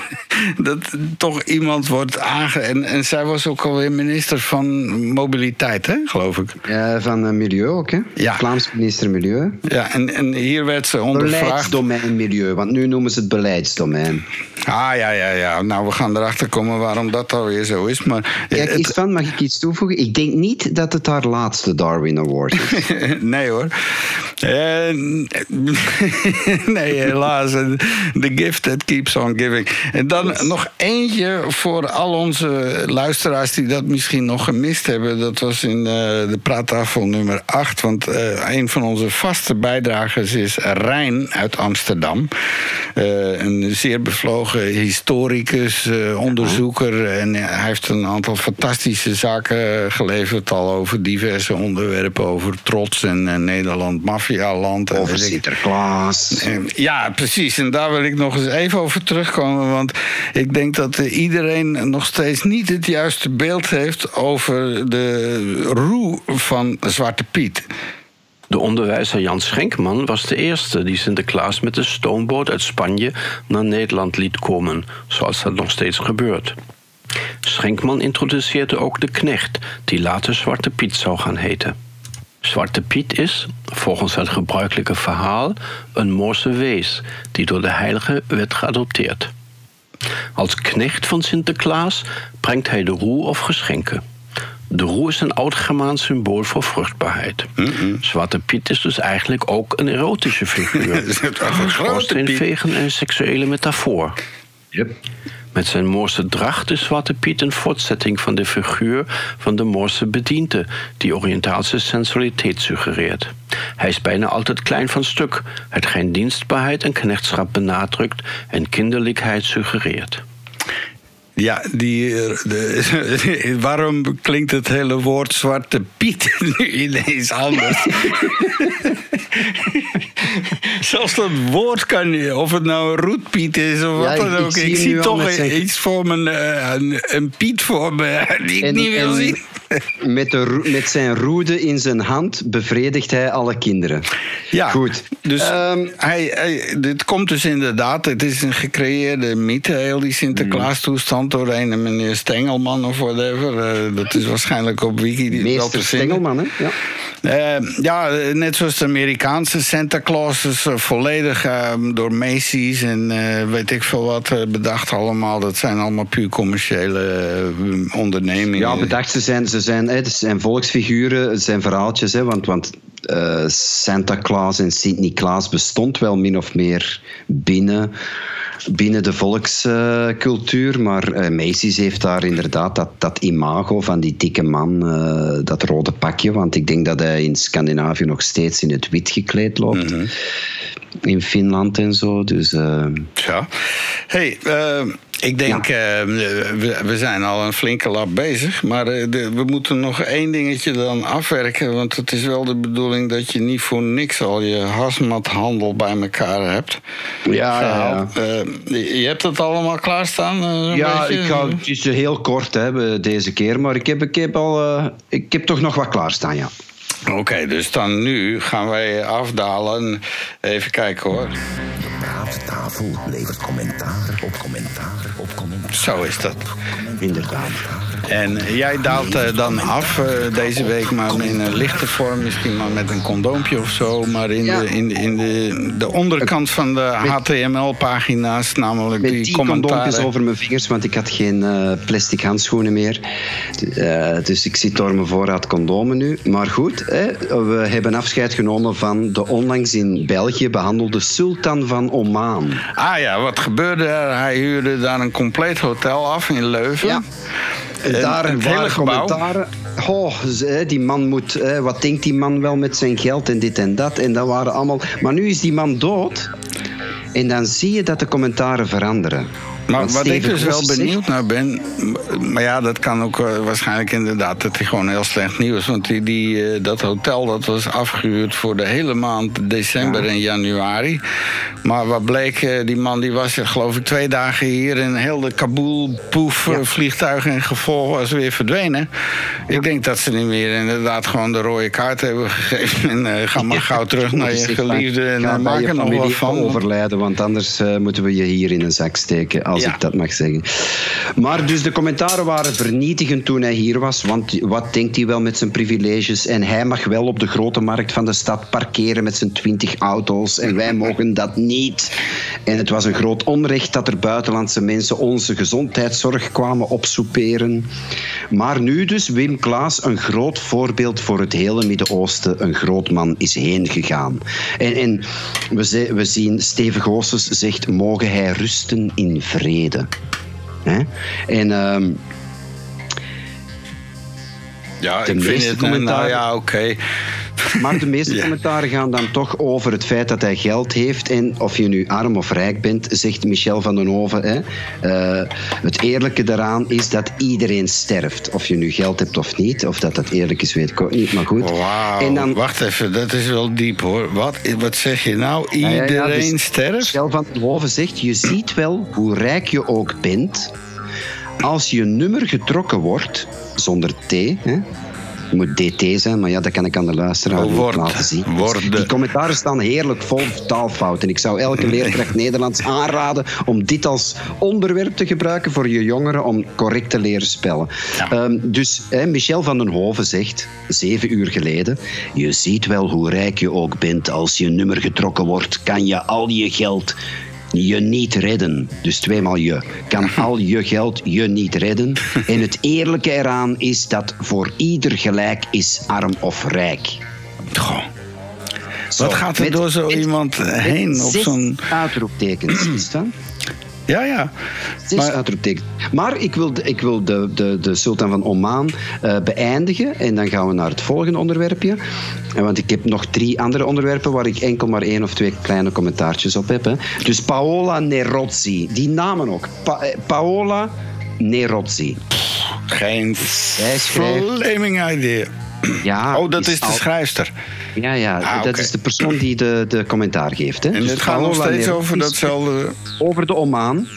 dat toch iemand wordt aange... En, en zij was ook alweer minister van mobiliteit, hè, geloof ik. Eh, van eh, Milieu ook, hè? Ja. Vlaams minister Milieu. Ja, en, en hier werd ze ondervraagd. Beleidsdomein Milieu, want nu noemen ze het beleidsdomein. Ah, ja, ja, ja. Nou, we gaan erachter komen waarom dat alweer zo is. Maar Kijk, het- Istvan, mag ik iets toevoegen? Ik denk niet dat het haar laatste Darwin Award is. [laughs] nee hoor. Eh, [laughs] nee, helaas. The gift that keeps on giving. En dan nog eentje voor al onze luisteraars die dat misschien nog gemist hebben. Dat was in eh, de praattafel nummer 8. Want eh, een van onze vaste bijdragers is Rijn uit Amsterdam. Eh, een zeer bevlogen historicus, onderzoeker. En hij heeft een aantal fantastische zaken geleverd. Al over diverse onderwerpen. Over trots en Nederland, maffialand. Over Sinterklaas. Ja, precies. En daar wil ik nog eens even over terugkomen. Want ik denk dat iedereen nog steeds niet het juiste beeld heeft over de roe van Zwarte Piet. De onderwijzer Jan Schenkman was de eerste die Sinterklaas met de stoomboot uit Spanje naar Nederland liet komen, zoals dat nog steeds gebeurt. Schenkman introduceerde ook de knecht, die later Zwarte Piet zou gaan heten. Zwarte Piet is, volgens het gebruikelijke verhaal, een Moorse wees die door de heilige werd geadopteerd. Als knecht van Sinterklaas brengt hij de roe of geschenken. De roe is een oud-Germaans symbool voor vruchtbaarheid. Zwarte Piet is dus eigenlijk ook een erotische figuur. [laughs] een grote Schoorsteenvegen en een seksuele metafoor. Met zijn Moorse dracht is Zwarte Piet een voortzetting van de figuur van de Moorse bediende, die Oriëntaalse sensualiteit suggereert. Hij is bijna altijd klein van stuk, hetgeen dienstbaarheid en knechtschap benadrukt en kinderlijkheid suggereert. Ja, die, eh, de, [laughs] waarom klinkt het hele woord Zwarte Piet [laughs] nu ineens anders? [laughs] Zelfs dat woord kan je, of het nou een roetpiet is of wat dan ik- ook. Ik zie toch iets voor me, eh, een, een piet voor me, die ik niet wil en zien. Met, de, met zijn roede in zijn hand bevredigt hij alle kinderen. Ja, Goed. Dus Ehm, hij, hij, dit komt dus inderdaad, het is een gecreëerde mythe, heel die Sinterklaas-toestand door een meneer Stengelman of whatever. Eh, dat is waarschijnlijk op Wiki Meester. Stengelman, hè? Ja. Eh, ja, net zoals de Amerikaanse Santa Claus is eh, volledig eh, door Macy's en eh, weet ik veel wat eh, bedacht allemaal. Dat zijn allemaal puur commerciële eh, ondernemingen. Ja, bedacht, ze zijn, ze zijn, hè, het zijn volksfiguren, zijn verhaaltjes. Hè, want want eh, Santa Claus en Sint-Niklaas bestond wel min of meer binnen, binnen de volkscultuur. maar eh, Macy's heeft daar inderdaad dat, dat imago van die dikke man, eh, dat rode pakje. Want ik denk dat hij in Scandinavië nog steeds in het wit gekleed loopt. In Finland en zo. Dus, eh, Ja. hey, eh, ik denk, eh, we, we zijn al een flinke lap bezig. Maar de- we moeten nog één dingetje dan afwerken. Want het is wel de bedoeling dat je niet voor niks al je hasmathandel bij elkaar hebt. Ja, ja, je hebt het allemaal klaarstaan? zo'n Ja, beetje? ik ga, het is heel kort hè, deze keer, maar ik heb, ik heb, al, ik heb toch nog wat klaarstaan, ja. Oké, dus dan nu gaan wij afdalen. Even kijken hoor. Praattafel levert commentaar op commentaar op commentaar. Zo is dat. Inderdaad. En jij daalt eh, dan af eh, deze week, maar in een lichte vorm, misschien maar met een condoompje of zo. Maar in, Ja. de, in, de, in de, de onderkant van de HTML-pagina's, namelijk Met die condoompjes commentaren. over mijn vingers, want ik had geen eh, plastic handschoenen meer. Eh, dus ik zit door mijn voorraad condomen nu. Maar goed, hè, we hebben afscheid genomen van de onlangs in België behandelde sultan van Oman. Ah ja, wat gebeurde er? Hij huurde daar een compleet hotel af in Leuven. Ja. En daar het hele gebouw. commentaren. Oh, die man moet. wat denkt die man wel met zijn geld en dit en dat? En dat waren allemaal. Maar nu is die man dood. En dan zie je dat de commentaren veranderen. Maar wat ik dus wel benieuwd naar ben. Maar ja, dat kan ook eh, waarschijnlijk inderdaad. Dat hij gewoon heel slecht nieuws. Want die, die, eh, dat hotel dat was afgehuurd voor de hele maand december en januari. Maar wat bleek, eh, die man die was er geloof ik twee dagen hier. En heel de Kabul, poef, eh, vliegtuigen en gevolg was weer verdwenen. Ik denk dat ze nu weer inderdaad gewoon de rode kaart hebben gegeven. En ga maar gauw terug naar je geliefde. En maak er nog wat van. overlijden, want anders moeten we je hier in een zak steken, als Ja. ik dat mag zeggen. Maar dus de commentaren waren vernietigend toen hij hier was, want wat denkt hij wel met zijn privileges? En hij mag wel op de grote markt van de stad parkeren met zijn twintig auto's en wij [laughs] mogen dat niet. En het was een groot onrecht dat er buitenlandse mensen onze gezondheidszorg kwamen opsoeperen. Maar nu dus Wim Klaas, een groot voorbeeld voor het hele Midden-Oosten. Een groot man is heen gegaan. En, en we, we zien Steven Goossens zegt, mogen hij rusten in vrede. Hè? En ehm, Ja, de ik vind het. Nou commentaren- ja, oké. Maar de meeste [laughs] Ja. commentaren gaan dan toch over het feit dat hij geld heeft. En of je nu arm of rijk bent, zegt Michel van den Hoven. Hè, eh, het eerlijke daaraan is dat iedereen sterft. Of je nu geld hebt of niet. Of dat dat eerlijk is, weet ik ook niet. Maar goed. En dan- wacht even, dat is wel diep hoor. Wat, wat zeg je nou? Ja, Iedereen ja, dus sterft? Michel van den Hoven zegt, je ziet wel hoe rijk je ook bent. Als je nummer getrokken wordt, zonder T, hè, moet DT zijn, maar ja, dat kan ik aan de luisteraar Oh, wordt, laten zien. Dus. Die commentaren staan heerlijk vol taalfouten. Ik zou elke leerkracht Nederlands aanraden om dit als onderwerp te gebruiken voor je jongeren om correct te leren spellen. Ehm, dus hè, Michel van den Hoven zegt, zeven uur geleden, je ziet wel hoe rijk je ook bent. Als je nummer getrokken wordt, kan je al je geld je niet redden. Dus tweemaal je. Kan [laughs] al je geld je niet redden. En het eerlijke eraan is dat voor ieder gelijk is arm of rijk. Goh. Zo, Wat gaat er met- door zo met- iemand met heen op zo'n... uitroeptekens is dan? Ja, ja. Zes Maar- uitroeptekens. Maar ik wil, de- ik wil de, de, de sultan van Oman eh, beëindigen. En dan gaan we naar het volgende onderwerpje. En want ik heb nog drie andere onderwerpen waar ik enkel maar één of twee kleine commentaartjes op heb. Hè. Dus Paola Nerozzi. Die namen ook. Pa- eh, Paola Nerozzi. Geen flaming idea. Ja, Oh, dat is de al- schrijfster. Ja, ja Ah, dat is de persoon die de, de commentaar geeft. Hè. En Dus dit gaat nog steeds over datzelfde... Over de Omaan.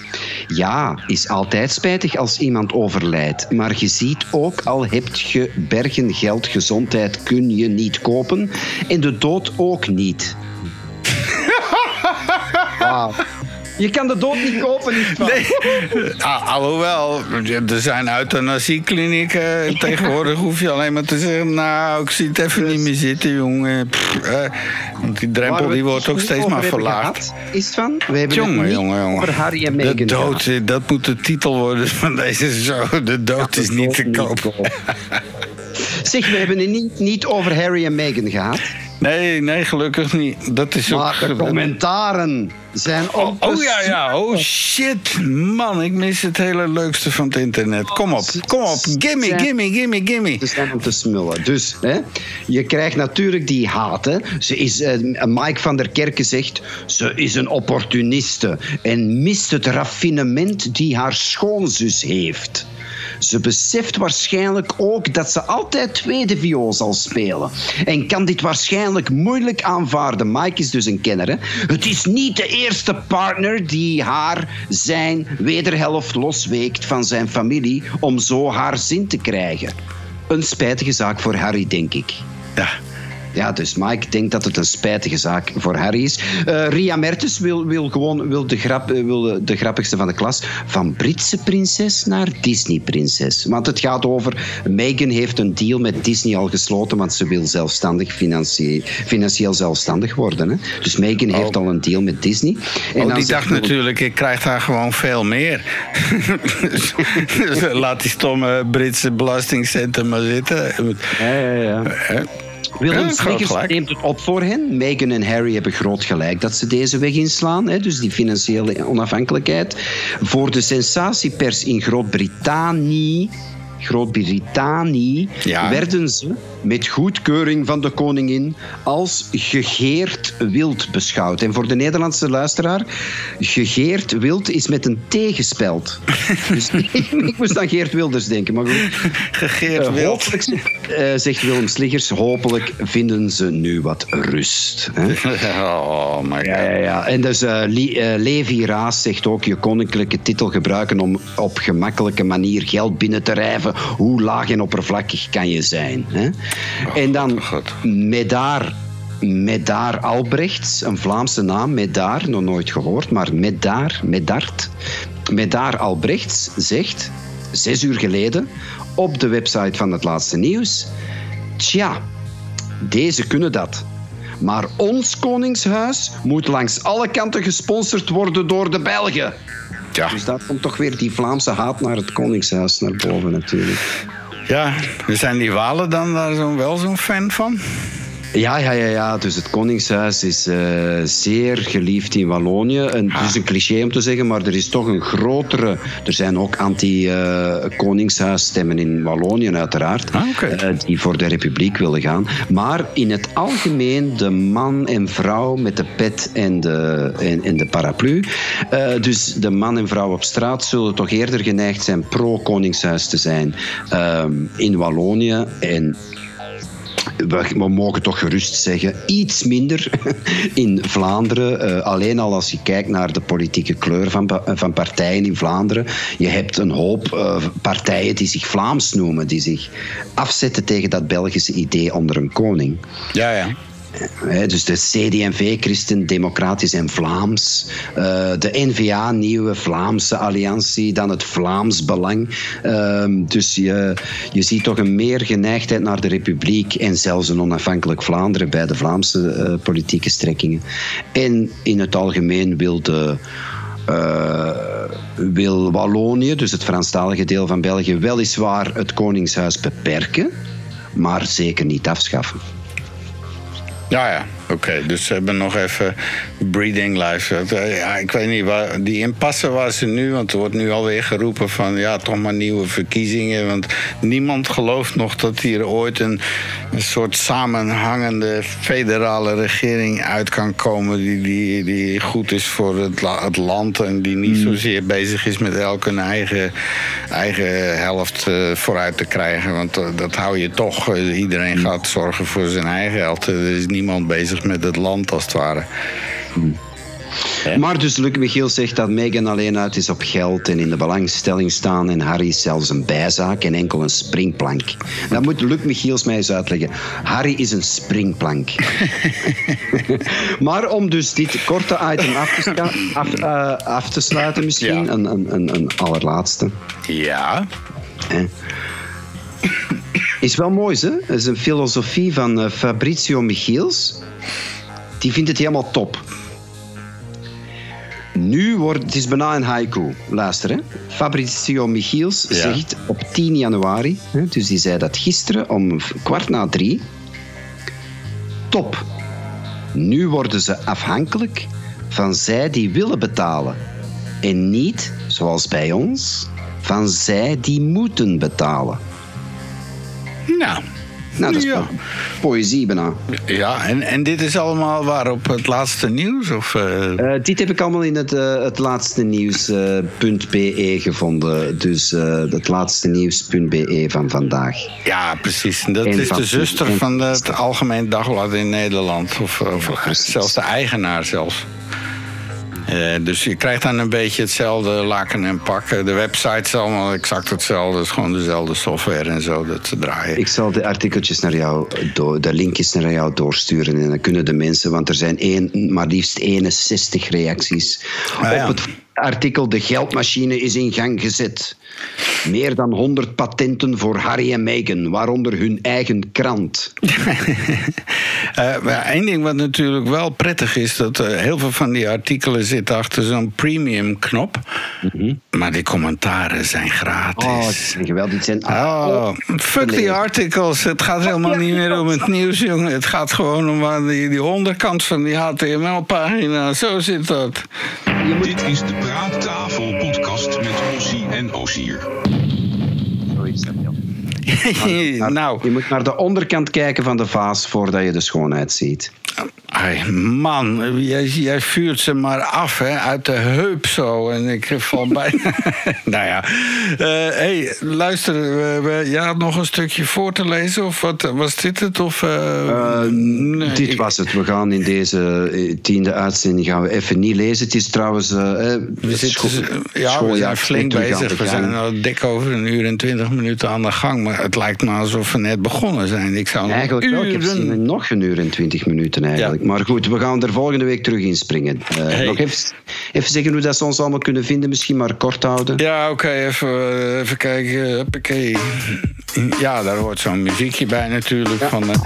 Ja, is altijd spijtig als iemand overlijdt. Maar je ziet ook, al heb je bergen geld, gezondheid kun je niet kopen. En de dood ook niet. [laughs] Wauw. Je kan de dood niet kopen, niet? Nee, Ah, alhoewel, er zijn euthanasieklinieken. Tegenwoordig hoef je alleen maar te zeggen... nou, ik zie het even niet meer zitten, jongen. Pff, eh, want die drempel die wordt ook steeds maar verlaagd. Is van? We hebben Jongen, het jongen, jongen. over Harry en Meghan De dood, dat moet de titel worden van deze show. De dood is niet te koop. [laughs] Zeg, we hebben het niet, niet over Harry en Meghan gehad. Nee, nee, gelukkig niet. Dat is ook... Maar de commentaren zijn Oh, oh ja, ja. Oh shit. Man, ik mis het hele leukste van het internet. Kom op, kom op. Gimme, gimme, gimme, gimme. Ze zijn om te smullen. Dus hè, je krijgt natuurlijk die haat. Hè. Ze is, eh, Mike van der Kerken zegt... ze is een opportuniste en mist het raffinement die haar schoonzus heeft. Ze beseft waarschijnlijk ook dat ze altijd tweede viool zal spelen. En kan dit waarschijnlijk moeilijk aanvaarden. Mike is dus een kenner. Hè? Het is niet de eerste partner die haar zijn wederhelft losweekt van zijn familie om zo haar zin te krijgen. Een spijtige zaak voor Harry, denk ik. Ja. Ja, dus Mike denkt dat het een spijtige zaak voor Harry is. Eh, Ria Mertens wil, wil gewoon wil de, grap, eh, wil de, grappigste van de klas. Van Britse prinses naar Disney-prinses. Want het gaat over... Meghan heeft een deal met Disney al gesloten, want ze wil zelfstandig, financie- financieel zelfstandig worden. Hè? Dus Meghan heeft al een deal met Disney. En oh, die dacht natuurlijk, ik krijg daar gewoon veel meer. [laughs] dus, dus laat die stomme Britse belastingcenten maar zitten. Ja, ja, ja. Willem Ja, neemt het op voor hen. Meghan en Harry hebben groot gelijk dat ze deze weg inslaan. Hè, dus die financiële onafhankelijkheid. Voor de sensatiepers in Groot-Brittannië. Groot-Brittannië Ja. werden ze met goedkeuring van de koningin als gegeerd wild beschouwd. En voor de Nederlandse luisteraar, gegeerd wild is met een T gespeld. [laughs] dus [laughs] ik moest aan Geert Wilders denken, maar goed. Gegeerd Eh, wild. eh, zegt Willem Sliggers, hopelijk vinden ze nu wat rust. Hè? [laughs] Oh my god. Ja, ja, ja. En dus eh, Levi Raas zegt ook je koninklijke titel gebruiken om op gemakkelijke manier geld binnen te rijven. Hoe laag en oppervlakkig kan je zijn? Hè? en dan Medar, Medar Albrechts, een Vlaamse naam, Medar, nog nooit gehoord, maar Medar, Medart. Medar Albrechts zegt, zes uur geleden, op de website van het laatste nieuws, tja, deze kunnen dat. Maar ons koningshuis moet langs alle kanten gesponsord worden door de Belgen. Ja. Dus daar komt toch weer die Vlaamse haat naar het koningshuis naar boven natuurlijk. Ja, zijn die Walen dan daar zo, wel zo'n fan van? Ja, ja, ja, ja. Dus het Koningshuis is eh, zeer geliefd in Wallonië. En het is een cliché om te zeggen, maar er is toch een grotere. Er zijn ook anti-Koningshuisstemmen in Wallonië, uiteraard. eh, die voor de Republiek willen gaan. Maar in het algemeen de man en vrouw met de pet en de, en, en de paraplu. Eh, dus de man en vrouw op straat zullen toch eerder geneigd zijn pro-Koningshuis te zijn ehm, in Wallonië. En we, mogen toch gerust zeggen, iets minder [laughs] in Vlaanderen. Eh, alleen al als je kijkt naar de politieke kleur van, pa- van partijen in Vlaanderen. Je hebt een hoop eh, partijen die zich Vlaams noemen, die zich afzetten tegen dat Belgische idee onder een koning. Ja, ja. Dus de CD&V, Christen Democratisch en Vlaams. Eh, de NVA, Nieuwe Vlaamse Alliantie. Dan het Vlaams Belang. Ehm, dus je, je ziet toch een meer geneigdheid naar de Republiek. En zelfs een onafhankelijk Vlaanderen bij de Vlaamse eh, politieke strekkingen. En in het algemeen wil de. eh, wil Wallonië, dus het Franstalige deel van België, weliswaar het Koningshuis beperken, maar zeker niet afschaffen. Ja, ja. Oké, dus ze hebben nog even breeding lives. Eh, Ja, ik weet niet, waar, die impasse waar ze nu... want er wordt nu alweer geroepen van... ja, toch maar nieuwe verkiezingen. Want niemand gelooft nog dat hier ooit een, een soort samenhangende federale regering uit kan komen... die, die, die goed is voor het, la- het land... en die niet zozeer bezig is met elke een eigen, eigen helft eh, vooruit te krijgen. Want eh, dat hou je toch. Iedereen gaat zorgen voor zijn eigen helft. Er is niemand bezig met het land, als het ware. Maar dus Luc Michiel zegt dat Meghan alleen uit is op geld en in de belangstelling staan en Harry is zelfs een bijzaak en enkel een springplank. Dat moet Luc Michiels mij eens uitleggen. Harry is een springplank. [laughs] maar om dus dit korte item af te, af, eh, af te sluiten misschien, een, een, een, een allerlaatste. Ja. Is wel mooi, hè? Dat is een filosofie van eh, Fabrizio Michiels. Die vindt het helemaal top. Nu wordt het is bijna een haiku. Luister, hè. Fabrizio Michiels Ja. zegt op 10 januari, hè, dus die zei dat gisteren om kwart na drie. Top. Nu worden ze afhankelijk van zij die willen betalen. En niet, zoals bij ons, van zij die moeten betalen. Nou. Nou, dat is Ja. poëzie bijna. Ja, en, en dit is allemaal waar op het laatste nieuws? Of, eh? Eh, dit heb ik allemaal in het, eh, het laatste nieuws.be gevonden. Dus het laatste nieuws.be van vandaag. Ja, precies. Dat En is de zuster en- van het Algemeen Dagblad in Nederland. Of, of zelfs de eigenaar zelfs. Eh, dus je krijgt dan een beetje hetzelfde laken en pakken. De website is allemaal exact hetzelfde. Het is gewoon dezelfde software en zo dat ze draaien. Ik zal de artikeltjes naar jou, de linkjes naar jou doorsturen. En dan kunnen de mensen, want er zijn één, maar liefst 61 reacties Ah, ja. op het artikel De geldmachine is in gang gezet. Meer dan 100 patenten voor Harry en Meghan, waaronder hun eigen krant. [laughs] Eh, maar één ding wat natuurlijk wel prettig is, dat eh, heel veel van die artikelen zitten achter zo'n premium knop. Maar die commentaren zijn gratis. Oh, het zijn geweldig. Het zijn Oh, fuck die articles. Het gaat helemaal niet meer om het nieuws, jongen. Het gaat gewoon om waar die, die onderkant van die HTML-pagina. Zo zit dat. Dit is de Praattafel podcast met Ossie en [laughs] Nou. Je moet naar de onderkant kijken van de vaas voordat je de schoonheid ziet. Ai, man, jij, jij vuurt ze maar af, hè, uit de heup zo. En ik val bijna... [laughs] nou ja. Eh, hey, luister, we, jij had nog een stukje voor te lezen? Of wat, was dit het? Of, eh, nee, Dit ik- was het. We gaan in deze eh, tiende uitzending gaan we even niet lezen. Het is trouwens... eh, eh, We zitten, ja, we zijn flink bezig. We zijn al dik over een uur en twintig minuten aan de gang. Maar het lijkt me alsof we net begonnen zijn. Ik zou nog Eigenlijk wel. Ik heb uren... nog een uur en twintig minuten eigenlijk. Maar goed, we gaan er volgende week terug inspringen. Eh, Hey. Nog even, even zeggen hoe dat ze ons allemaal kunnen vinden. Misschien maar kort houden. Ja, oké, even, eh, even kijken. Huppakee. Ja, daar hoort zo'n muziekje bij natuurlijk. Van, eh,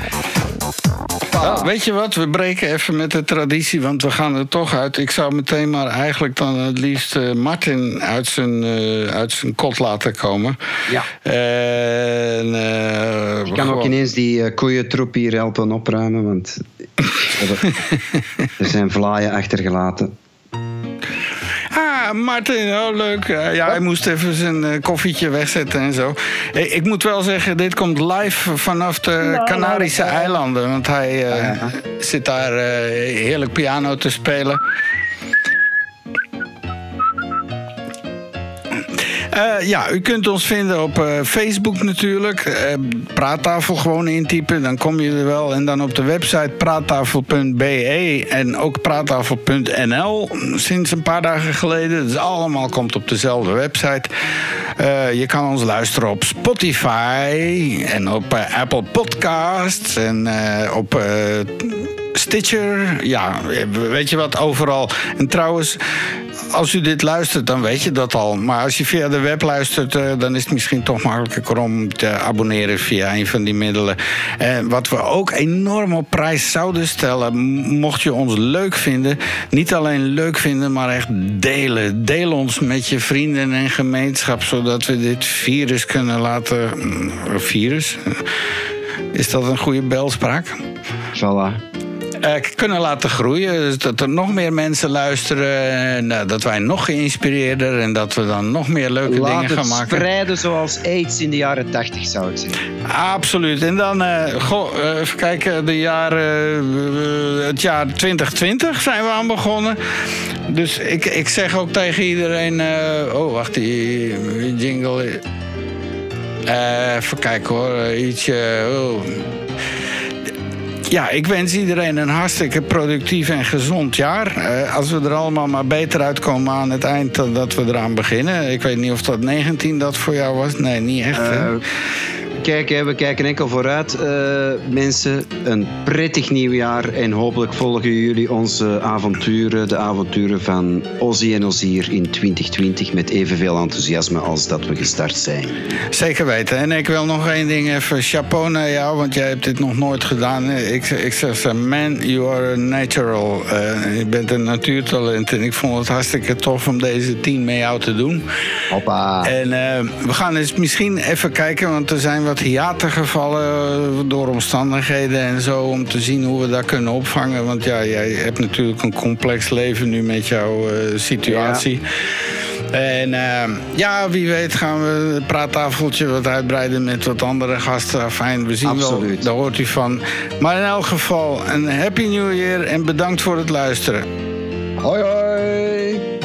Weet je wat, we breken even met de traditie, want we gaan er toch uit. Ik zou meteen maar eigenlijk dan het liefst eh, Martin uit zijn, eh, uit zijn kot laten komen. Ja. En, eh, Ik kan ook ineens die uh, koeientroep hier helpen opruimen, want [laughs] er zijn vlaaien achtergelaten. Ah, Martin, oh leuk. Eh, ja, hij moest even zijn eh, koffietje wegzetten en zo. Hey, ik moet wel zeggen, dit komt live vanaf de Canarische eilanden. Want hij eh, zit daar eh, heerlijk piano te spelen. Eh, ja, u kunt ons vinden op eh, Facebook natuurlijk. Eh, praattafel gewoon intypen, dan kom je er wel. En dan op de website praattafel.be en ook praattafel.nl. Sinds een paar dagen geleden. Dus allemaal komt op dezelfde website. Je kan ons luisteren op Spotify en op Apple Podcasts en op... eh, Stitcher, ja, weet je wat, overal. En trouwens, als u dit luistert, dan weet je dat al. Maar als je via de web luistert, eh, dan is het misschien toch makkelijker om te abonneren via een van die middelen. En wat we ook enorm op prijs zouden stellen, mocht je ons leuk vinden. Niet alleen leuk vinden, maar echt delen. Deel ons met je vrienden en gemeenschap, zodat we dit virus kunnen laten. mm, Virus? Is dat een goede belspraak? Voilà. Eh, kunnen laten groeien. Dus dat er nog meer mensen luisteren. En eh, dat wij nog geïnspireerder en dat we dan nog meer leuke Laat dingen gaan maken. spreiden zoals AIDS in de jaren tachtig, zou ik zeggen. Absoluut. En dan, eh, goh, even kijken, de jaren, het jaar 2020 zijn we aan begonnen. Dus ik, ik zeg ook tegen iedereen. oh, wacht, die jingle. Even kijken hoor, ietsje. Oh. Ja, ik wens iedereen een hartstikke productief en gezond jaar. Eh, als we er allemaal maar beter uitkomen aan het eind dan dat we eraan beginnen. Ik weet niet of dat 19 dat voor jou was. Nee, niet echt. hè? Kijk, hè, we kijken enkel vooruit. eh, mensen, een prettig nieuwjaar. En hopelijk volgen jullie onze avonturen, de avonturen van Ozzy en Ozier in 2020 met evenveel enthousiasme als dat we gestart zijn. Zeker weten. En ik wil nog één ding even chapeau naar jou, want jij hebt dit nog nooit gedaan. Ik, ik zeg ze, man, you are a natural. Eh, je bent een natuurtalent en ik vond het hartstikke tof om deze team met jou te doen. Hoppa. En eh, we gaan eens misschien even kijken, want er zijn wat hiaten gevallen eh, door omstandigheden en zo, om te zien hoe we dat kunnen opvangen. Want ja, jij hebt natuurlijk een complex leven nu met jouw eh, situatie. En eh, ja, wie weet gaan we het praattafeltje wat uitbreiden met wat andere gasten. Fijn, we zien wel, Absoluut. daar hoort u van. Maar in elk geval, een happy new year en bedankt voor het luisteren. Hoi hoi!